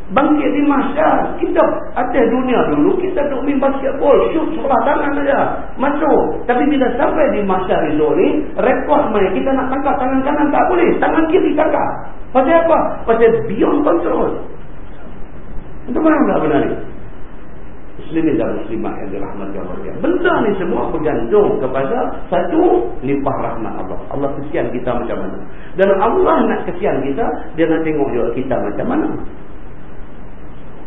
bangkit di masyarakat kita atas dunia dulu kita duk main basketball shoot sebelah tangan saja. Masuk tapi bila sampai di masyarakat itu ni rekod main kita nak tangkap tangan kanan tak boleh. Tangan kiri tangkap. Pasal apa? pasal beyond control. Itu faham tak benar ni? muslimin dan muslimah yang dirahmati Allah benda ni semua bergantung kepada satu limpah rahmat Allah. Allah kesian kita macam mana. Dan Allah nak kesian kita dia nak tengok juga kita macam mana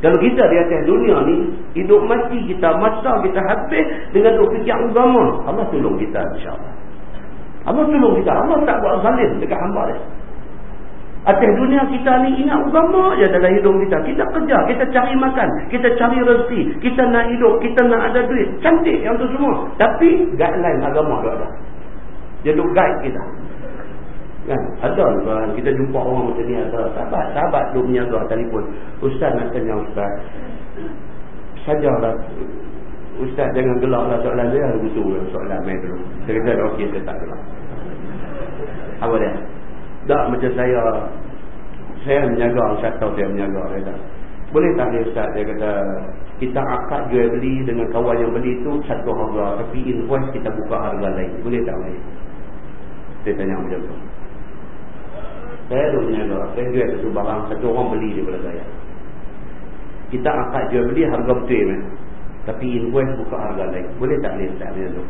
kalau kita di atas dunia ni, hidup mati kita, masa kita habis dengan duk fikir agama. Allah tolong kita insyaAllah. Allah tolong kita. Allah tak buat zalim dekat hamba dia. Atas dunia kita ni ingat agama je dalam hidup kita. Kita kerja, kita cari makan, kita cari rezeki, kita nak hidup, kita nak ada duit. Cantik yang tu semua. Tapi guideline agama tu ada. Dia duk guide kita. Kan? Ada tuan kita jumpa orang macam ni ada sahabat, sahabat duk menyaga telefon. Ustaz nak tanya ustaz. Sajalah ustaz jangan gelaklah soalan dia betul soalan mai dulu. Saya kata okey saya tak gelak. Apa dia? Tak macam saya saya menjaga ustaz tahu saya menjaga kata. Boleh tak dia ustaz dia kata kita akad jual beli dengan kawan yang beli itu satu harga tapi invoice kita buka harga lain. Boleh tak boleh? Saya tanya macam tu. Saya tu menjaga. Saya jual satu barang. Satu orang beli daripada saya. Kita akad jual beli harga betul. Man. Tapi invoice buka harga lain. Boleh tak boleh tak macam tu?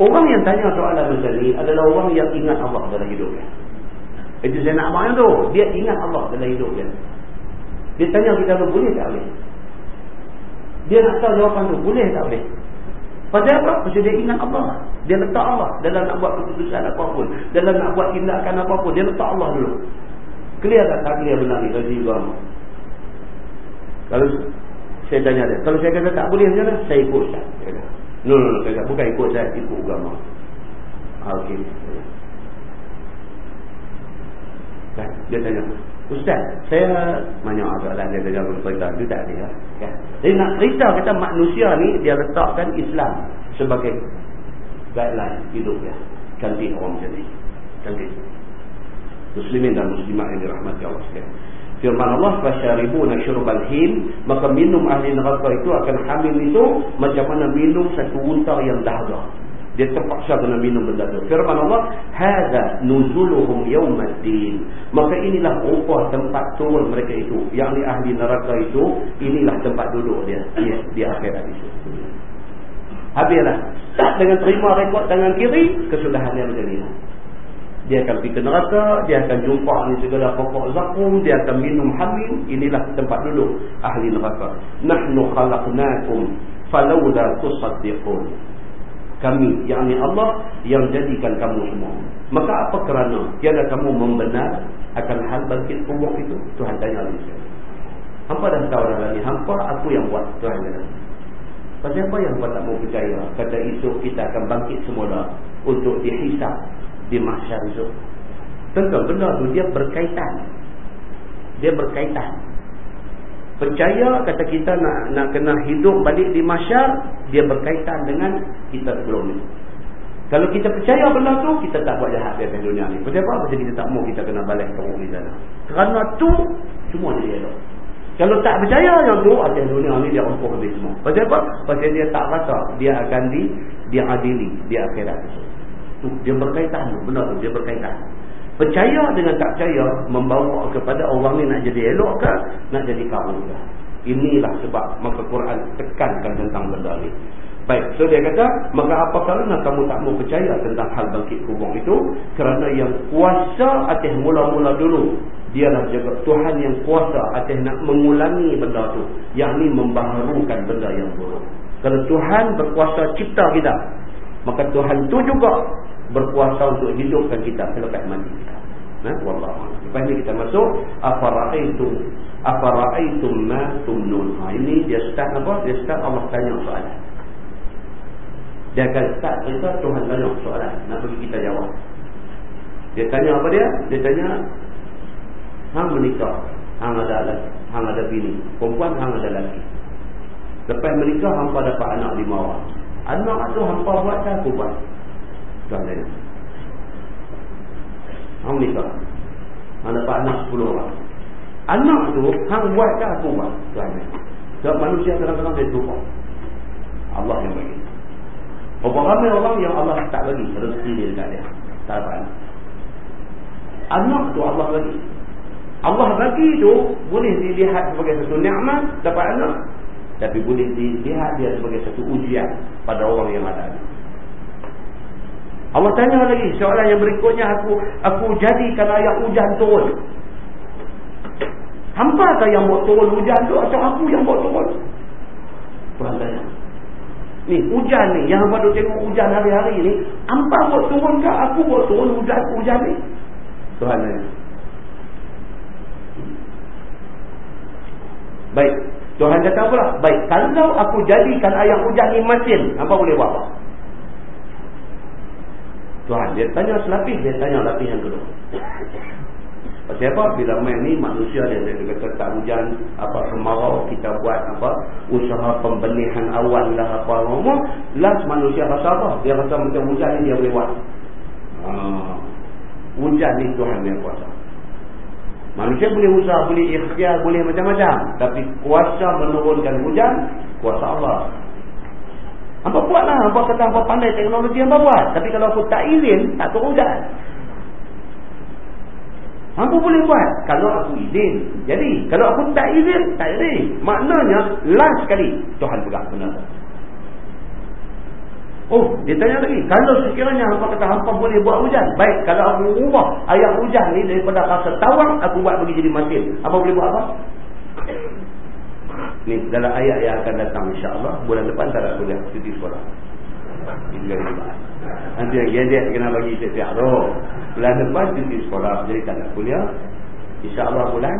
Orang yang tanya soalan macam ni adalah orang yang ingat Allah dalam hidupnya. Itu saya nak abang tu. Dia ingat Allah dalam hidupnya. Dia tanya kita tu boleh tak boleh? Dia nak tahu jawapan tu. Boleh tak boleh? Pasal apa? Pasal dia ingat Allah. Dia letak Allah dalam nak buat keputusan apa pun. Dalam nak buat tindakan apa pun. Dia letak Allah dulu. Clear tak? Tak clear benar ni. Kalau saya tanya dia. Kalau saya kata tak boleh macam mana? Saya ikut Ustaz. No, no, no. Saya bukan ikut saya. Ikut agama. Ah. Kan? Dia tanya. Ustaz, saya banyak soalan dia tanya berita itu tak ada. Kan? Jadi nak cerita kata manusia ni dia letakkan Islam sebagai guideline hidup dia. Cantik orang macam ni. Cantik. Muslimin dan muslimat yang dirahmati Allah sekalian. Firman Allah fasyaribuna syurbal him maka minum ahli neraka itu akan hamil itu macam mana minum satu unta yang dahaga. Dia terpaksa kena minum benda tu. Firman Allah, "Hadza nuzuluhum yaumaddin." Maka inilah upah tempat turun mereka itu. Yang ni ahli neraka itu, inilah tempat duduk dia di, di akhirat itu. Habislah. Tak dengan terima rekod tangan kiri, kesudahan dia macam ni. Dia akan pergi ke neraka, dia akan jumpa ni segala pokok zakum, dia akan minum hamil, inilah tempat duduk ahli neraka. Nahnu khalaqnakum falawla tusaddiqun kami yakni Allah yang jadikan kamu semua. Maka apa kerana tiada kamu membenar akan hal bangkit kubur itu? Tuhan tanya lagi hampa dah tahu dah ni hampa aku yang buat Tuhan kata. Pasal apa yang hampa tak mau percaya? Kata esok kita akan bangkit semula untuk dihisap di mahsyar esok. Tentu benda tu dia berkaitan. Dia berkaitan percaya kata kita nak nak kena hidup balik di masyar dia berkaitan dengan kita sebelum ni. Kalau kita percaya benda tu kita tak buat jahat di dunia ni. Pasal apa? pasal kita tak mau kita kena balik teruk di sana kerana tu semua dia elok. Kalau tak percaya yang tu atas dunia ni dia rompoh habis semua. Pasal apa? pasal dia tak rasa dia akan di dia adili di akhirat. Tu dia berkaitan benda tu dia berkaitan Percaya dengan tak percaya membawa kepada orang ni nak jadi elok ke, nak jadi kabur ke. Inilah sebab maka Quran tekankan tentang benda ni. Baik, so dia kata, maka apa kerana kamu tak mau percaya tentang hal bangkit kubur itu? Kerana yang kuasa atas mula-mula dulu, dialah juga Tuhan yang kuasa atas nak mengulangi benda tu. Yang ni membaharukan benda yang buruk. Kalau Tuhan berkuasa cipta kita, maka Tuhan tu juga berkuasa untuk hidupkan kita selepas mati kita. Nah, wallahu Lepas ni kita masuk afara'aitum afara'aitum ma tumnun. Ha, ini dia start apa? Dia start Allah tanya soalan. Dia akan start cerita Tuhan tanya soalan. Nak bagi kita jawab. Dia tanya apa dia? Dia tanya hang menikah, hang ada anak, hang ada bini, perempuan hang ada lelaki. Lepas menikah hangpa dapat anak lima orang. Anak tu hangpa buat tak aku buat? Dia. Hang nikah. Hang dapat anak 10 orang. Anak tu hang buat ke aku buat? Tuan. Sebab manusia kadang-kadang dia lupa. Allah yang bagi. Berapa ramai orang yang Allah tak bagi rezeki dia dekat dia. Tak dapat anak. Anak tu Allah bagi. Allah bagi tu boleh dilihat sebagai satu nikmat dapat anak. Tapi boleh dilihat dia sebagai satu ujian pada orang yang ada anak. Allah tanya lagi soalan yang berikutnya aku aku jadikan ayat hujan turun. Hampa ke yang buat turun hujan tu atau aku yang buat turun? Tuhan tanya. Ni hujan ni yang hampa duk tengok hujan hari-hari ni, hampa buat turun ke aku buat turun hujan hujan ni? Tuhan tanya. Baik. Tuhan kata apa lah? Baik. Kalau aku jadikan ayat hujan ni masin, hampa boleh buat apa? Tuhan. Dia tanya selapis dia tanya lapis yang kedua. Pasal apa? Bila main ni manusia dia dia kata tak hujan apa kemarau kita buat apa usaha pembenihan awan lah apa semua last manusia rasa apa? Dia rasa macam hujan ni dia boleh buat. Ha. hujan ni Tuhan yang kuasa. Manusia boleh usaha boleh ikhtiar boleh macam-macam. Tapi kuasa menurunkan hujan kuasa Allah Hampa buatlah. Hampa kata hampa pandai teknologi hampa buat. Tapi kalau aku tak izin, tak turun hujan. Hampa boleh buat. Kalau aku izin. Jadi, kalau aku tak izin, tak jadi. Maknanya, last sekali, Tuhan pegang benar. Oh, dia tanya lagi. Kalau sekiranya hampa kata hampa boleh buat hujan. Baik, kalau aku ubah ayat hujan ni daripada rasa tawang, aku buat pergi jadi masin. Apa boleh buat apa? Ni dalam ayat yang akan datang insya-Allah bulan depan tak ada kuliah cuti sekolah. lipat nanti yang gedek kena bagi setiap tu bulan depan cuti sekolah jadi tak nak kuliah. insyaAllah bulan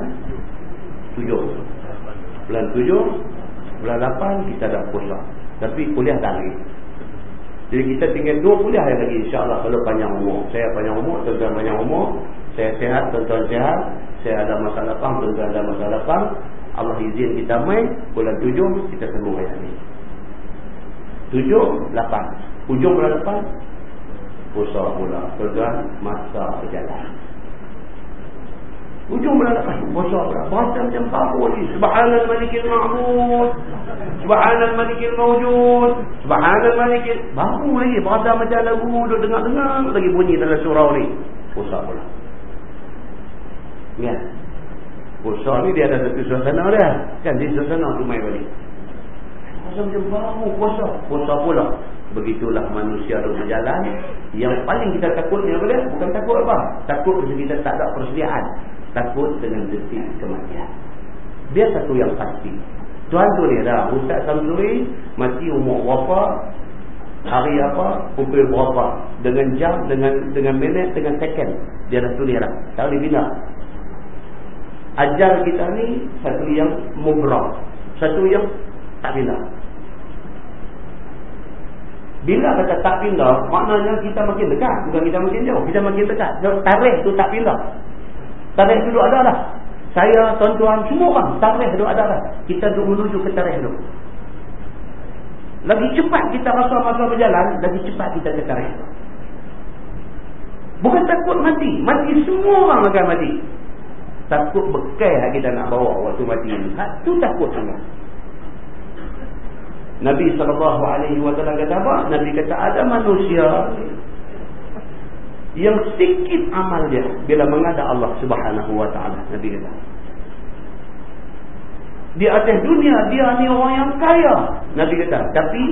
tujuh. Bulan tujuh bulan lapan kita dah puasa. Tapi kuliah tak lagi. Jadi kita tinggal dua kuliah yang lagi insyaAllah kalau panjang umur. Saya panjang umur tuan-tuan panjang umur. Saya sehat tuan-tuan sehat. Saya ada masalah pang tuan-tuan ada masalah pang Allah izin kita main bulan tujuh kita sambung ayat ni. Tujuh lapan. Hujung bulan lapan puasa pula tuan-tuan masa berjalan. Ujung bulan lepas Puasa pula. Baca macam baru ni. Subhanal malikil ma'bud Subhanal malikil mawjud. Subhanal malikil Baru lagi. Baca macam lagu Duduk dengar-dengar Lagi bunyi dalam surau ni. Puasa pula. Ya Puasa ni dia ada satu suasana dia Kan di suasana tu main balik Puasa macam baru Puasa Puasa pula Begitulah manusia itu berjalan Yang paling kita takut ni apa dia? Bukan takut apa? Takut kerana kita tak ada persediaan takut dengan detik kematian. Dia satu yang pasti. Tuan tu ni dah Ustaz Samsuri mati umur berapa, hari apa, pukul berapa, dengan jam, dengan dengan minit, dengan second. Dia dah tulis dah. Tak boleh pindah. Ajar kita ni satu yang mubrah. Satu yang tak pindah. Bila kata tak pindah, maknanya kita makin dekat. Bukan kita makin jauh. Kita makin dekat. Tarikh tu tak pindah. Tarikh dulu ada lah. Saya, tuan-tuan, semua orang. Tarikh dulu ada lah. Kita duduk menuju ke tarikh dulu. Lagi cepat kita rasa masa berjalan, lagi cepat kita ke tarikh Bukan takut mati. Mati semua orang akan mati. Takut bekai yang kita nak bawa waktu mati ini. Itu takut sangat. Nabi SAW kata apa? Nabi kata ada manusia yang sedikit amal dia bila menghadap Allah Subhanahu wa taala Nabi kata di atas dunia dia ni orang yang kaya Nabi kata tapi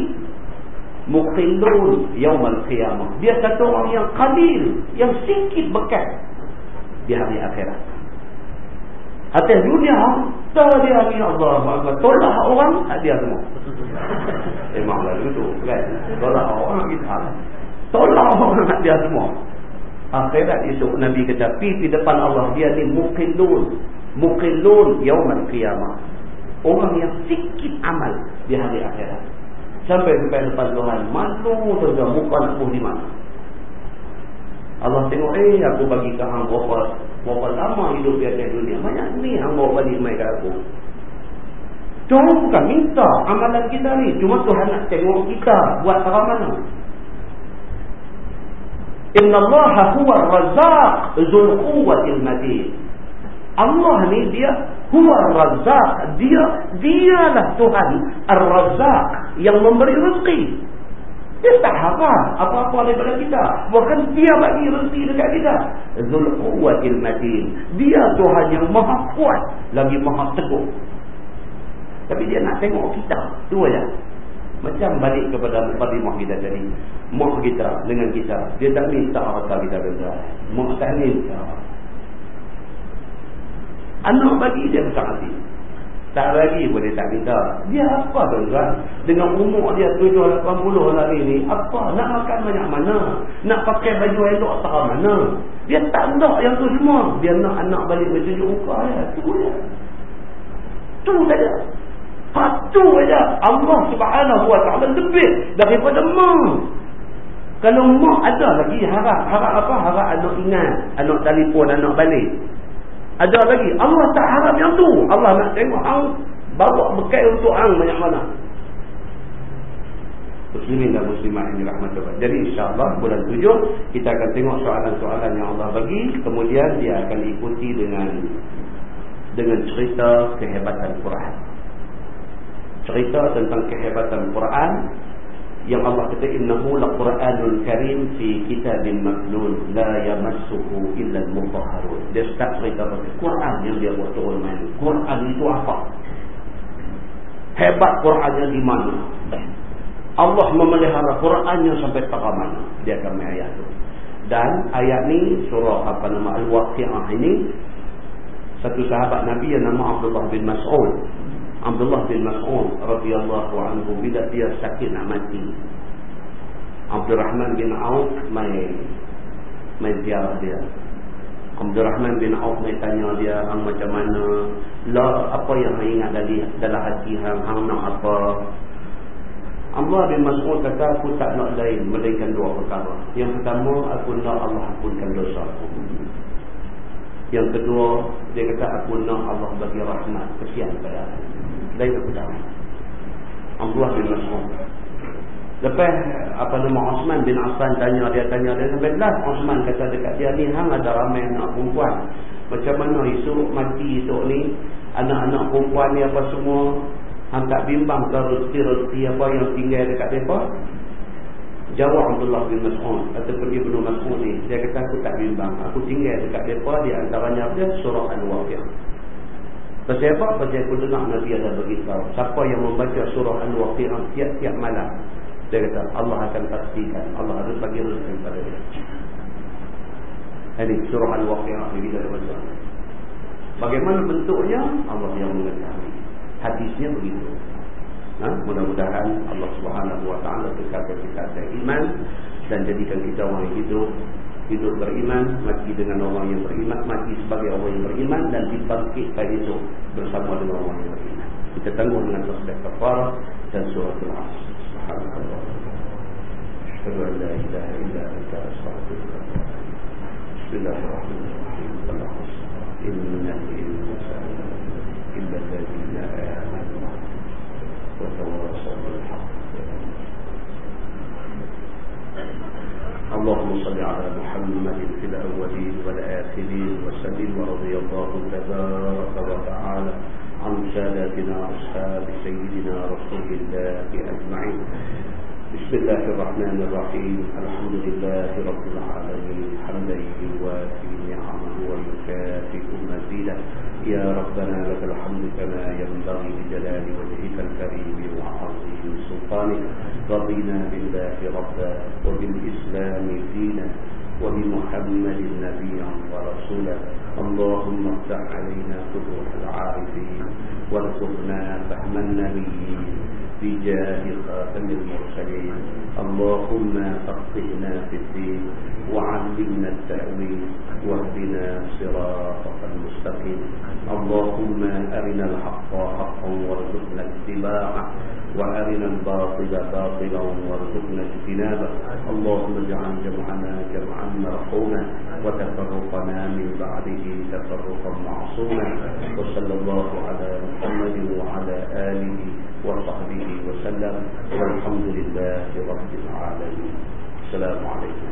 muqillun yaumul qiyamah dia satu orang yang qalil yang sedikit bekas di hari akhirat atas dunia tak dia ni Allah Allah tolak orang tak dia semua. Memanglah begitu kan? Tolak orang kita tolak orang tak dia semua. Akhirat esok Nabi kata di depan Allah dia ni muqillun. Muqillun yaumul qiyamah. Orang yang sikit amal di hari akhirat. Sampai sampai depan Tuhan malu saja muka nak di mana. Allah tengok eh aku bagi ke hang berapa berapa lama hidup di atas dunia? Banyak ni hang bawa balik mai ke aku. Tuhan bukan minta amalan kita ni. Cuma Tuhan nak tengok kita buat cara mana. Inna Allah huwa razaq zul quwwatil matin. Allah ni dia huwa razaq, dia dialah Tuhan ar-razzaq yang memberi rezeki. Dia tak harap apa-apa daripada kita. Bahkan dia bagi rezeki dekat kita. Zul quwwatil matin. Dia Tuhan yang maha kuat lagi maha teguh. Tapi dia nak tengok kita. Tu aja. Macam balik kepada mukadimah kita tadi. Mak kita dengan kita. Dia tak minta harta kita benda. Mak tak minta. Anak bagi dia besar hati. Tak lagi boleh tak minta. Dia apa tuan-tuan? Dengan umur dia 7-80 hari ni. Apa? Nak makan banyak mana? Nak pakai baju elok tak mana? Dia tak nak yang tu semua. Dia nak anak balik bertunjuk muka dia. Tu dia. Tu saja. Satu saja Allah subhanahu wa ta'ala lebih daripada mak. Kalau mak ada lagi harap. Harap apa? Harap anak ingat. Anak telefon, anak balik. Ada lagi. Allah tak harap yang tu. Allah nak tengok hang bawa bekal untuk hang banyak mana. Muslimin dan muslimah ini rahmatullah. Jadi insyaAllah bulan tujuh kita akan tengok soalan-soalan yang Allah bagi. Kemudian dia akan ikuti dengan dengan cerita kehebatan Quran cerita tentang kehebatan Quran yang Allah kata innahu laqur'anun karim fi kitabin maknun la yamassuhu illa al-mutahharun dia start cerita pasal Quran yang dia buat turun main. Quran itu apa? Hebat Qurannya di mana? Allah memelihara Qurannya sampai ke mana? Dia akan main ayat itu dan ayat ni surah apa nama? Al-Waqi'ah ini satu sahabat Nabi yang nama Abdullah bin Mas'ud Abdullah bin Mas'ud radhiyallahu anhu bila dia sakit nak mati. Abdul Rahman bin Auf mai mai ziarah dia. Abdul Rahman bin Auf mai tanya dia hang macam mana? La apa yang hang ingat dari dalam hati hang? Hang nak apa? Allah bin Mas'ud kata aku tak nak lain melainkan dua perkara. Yang pertama aku nak Allah ampunkan dosa aku. Yang kedua dia kata aku nak Allah bagi rahmat kesian pada aku lain aku tak Allah bin Mas'ud Lepas apa nama Osman bin Affan tanya dia tanya dia sampai last Osman kata dekat dia ni hang ada ramai anak perempuan. Macam mana esok mati esok ni anak-anak perempuan ni apa semua hang tak bimbang ke rezeki-rezeki apa yang tinggal dekat depa? Jawab Abdullah bin Mas'ud ataupun Ibnu Mas'ud ni dia kata aku tak bimbang. Aku tinggal dekat depa di antaranya dia surah Al-Waqiah. Pasal apa? Pasal aku dengar Nabi ada beritahu siapa yang membaca surah Al-Waqiah tiap-tiap malam dia kata Allah akan pastikan Allah harus bagi rezeki pada dia. Ini surah Al-Waqi'ah Ini kita baca. Bagaimana bentuknya? Allah yang mengetahui. Hadisnya begitu. Ha? Mudah-mudahan Allah subhanahu wa ta'ala Dekarkan kita ada iman Dan jadikan kita orang yang hidup hidup beriman, mati dengan orang yang beriman, mati sebagai orang yang beriman dan dibangkitkan itu bersama dengan orang yang beriman. Kita tangguh dengan tasbih kafarah dan surah Al-Asr. Subhanallah. Subhanallah. Subhanallah. Subhanallah. Subhanallah. Subhanallah. Subhanallah. اللهم صل على محمد في الأولين والآخرين وسلم ورضي الله تبارك وتعالى عن ساداتنا أصحاب سيدنا رسول الله أجمعين. بسم الله الرحمن الرحيم. الحمد لله رب العالمين. حمدا يوافي نعمه ويكافئ مزيدا يا ربنا لك الحمد كما ينبغي لجلال وجهك الكريم وعظيم سلطانك. رضينا بالله ربا وبالإسلام دينا وبمحمد نبيا ورسولا. اللهم افتح علينا فتوح العارفين وارزقنا فهم النبيين. بجاه خاتم المرسلين. اللهم فقهنا في الدين وعلمنا التأويل واهدنا صراطك المستقيم. اللهم أرنا الحق حقا وارزقنا اتباعه وأرنا الباطل باطلا وارزقنا اجتنابه. اللهم اجعل جمعنا جمعا مرحوما وتفرقنا من بعده تفرقا معصوما. وصلى الله على محمد وعلى آله وسلم والحمد لله رب العالمين السلام عليكم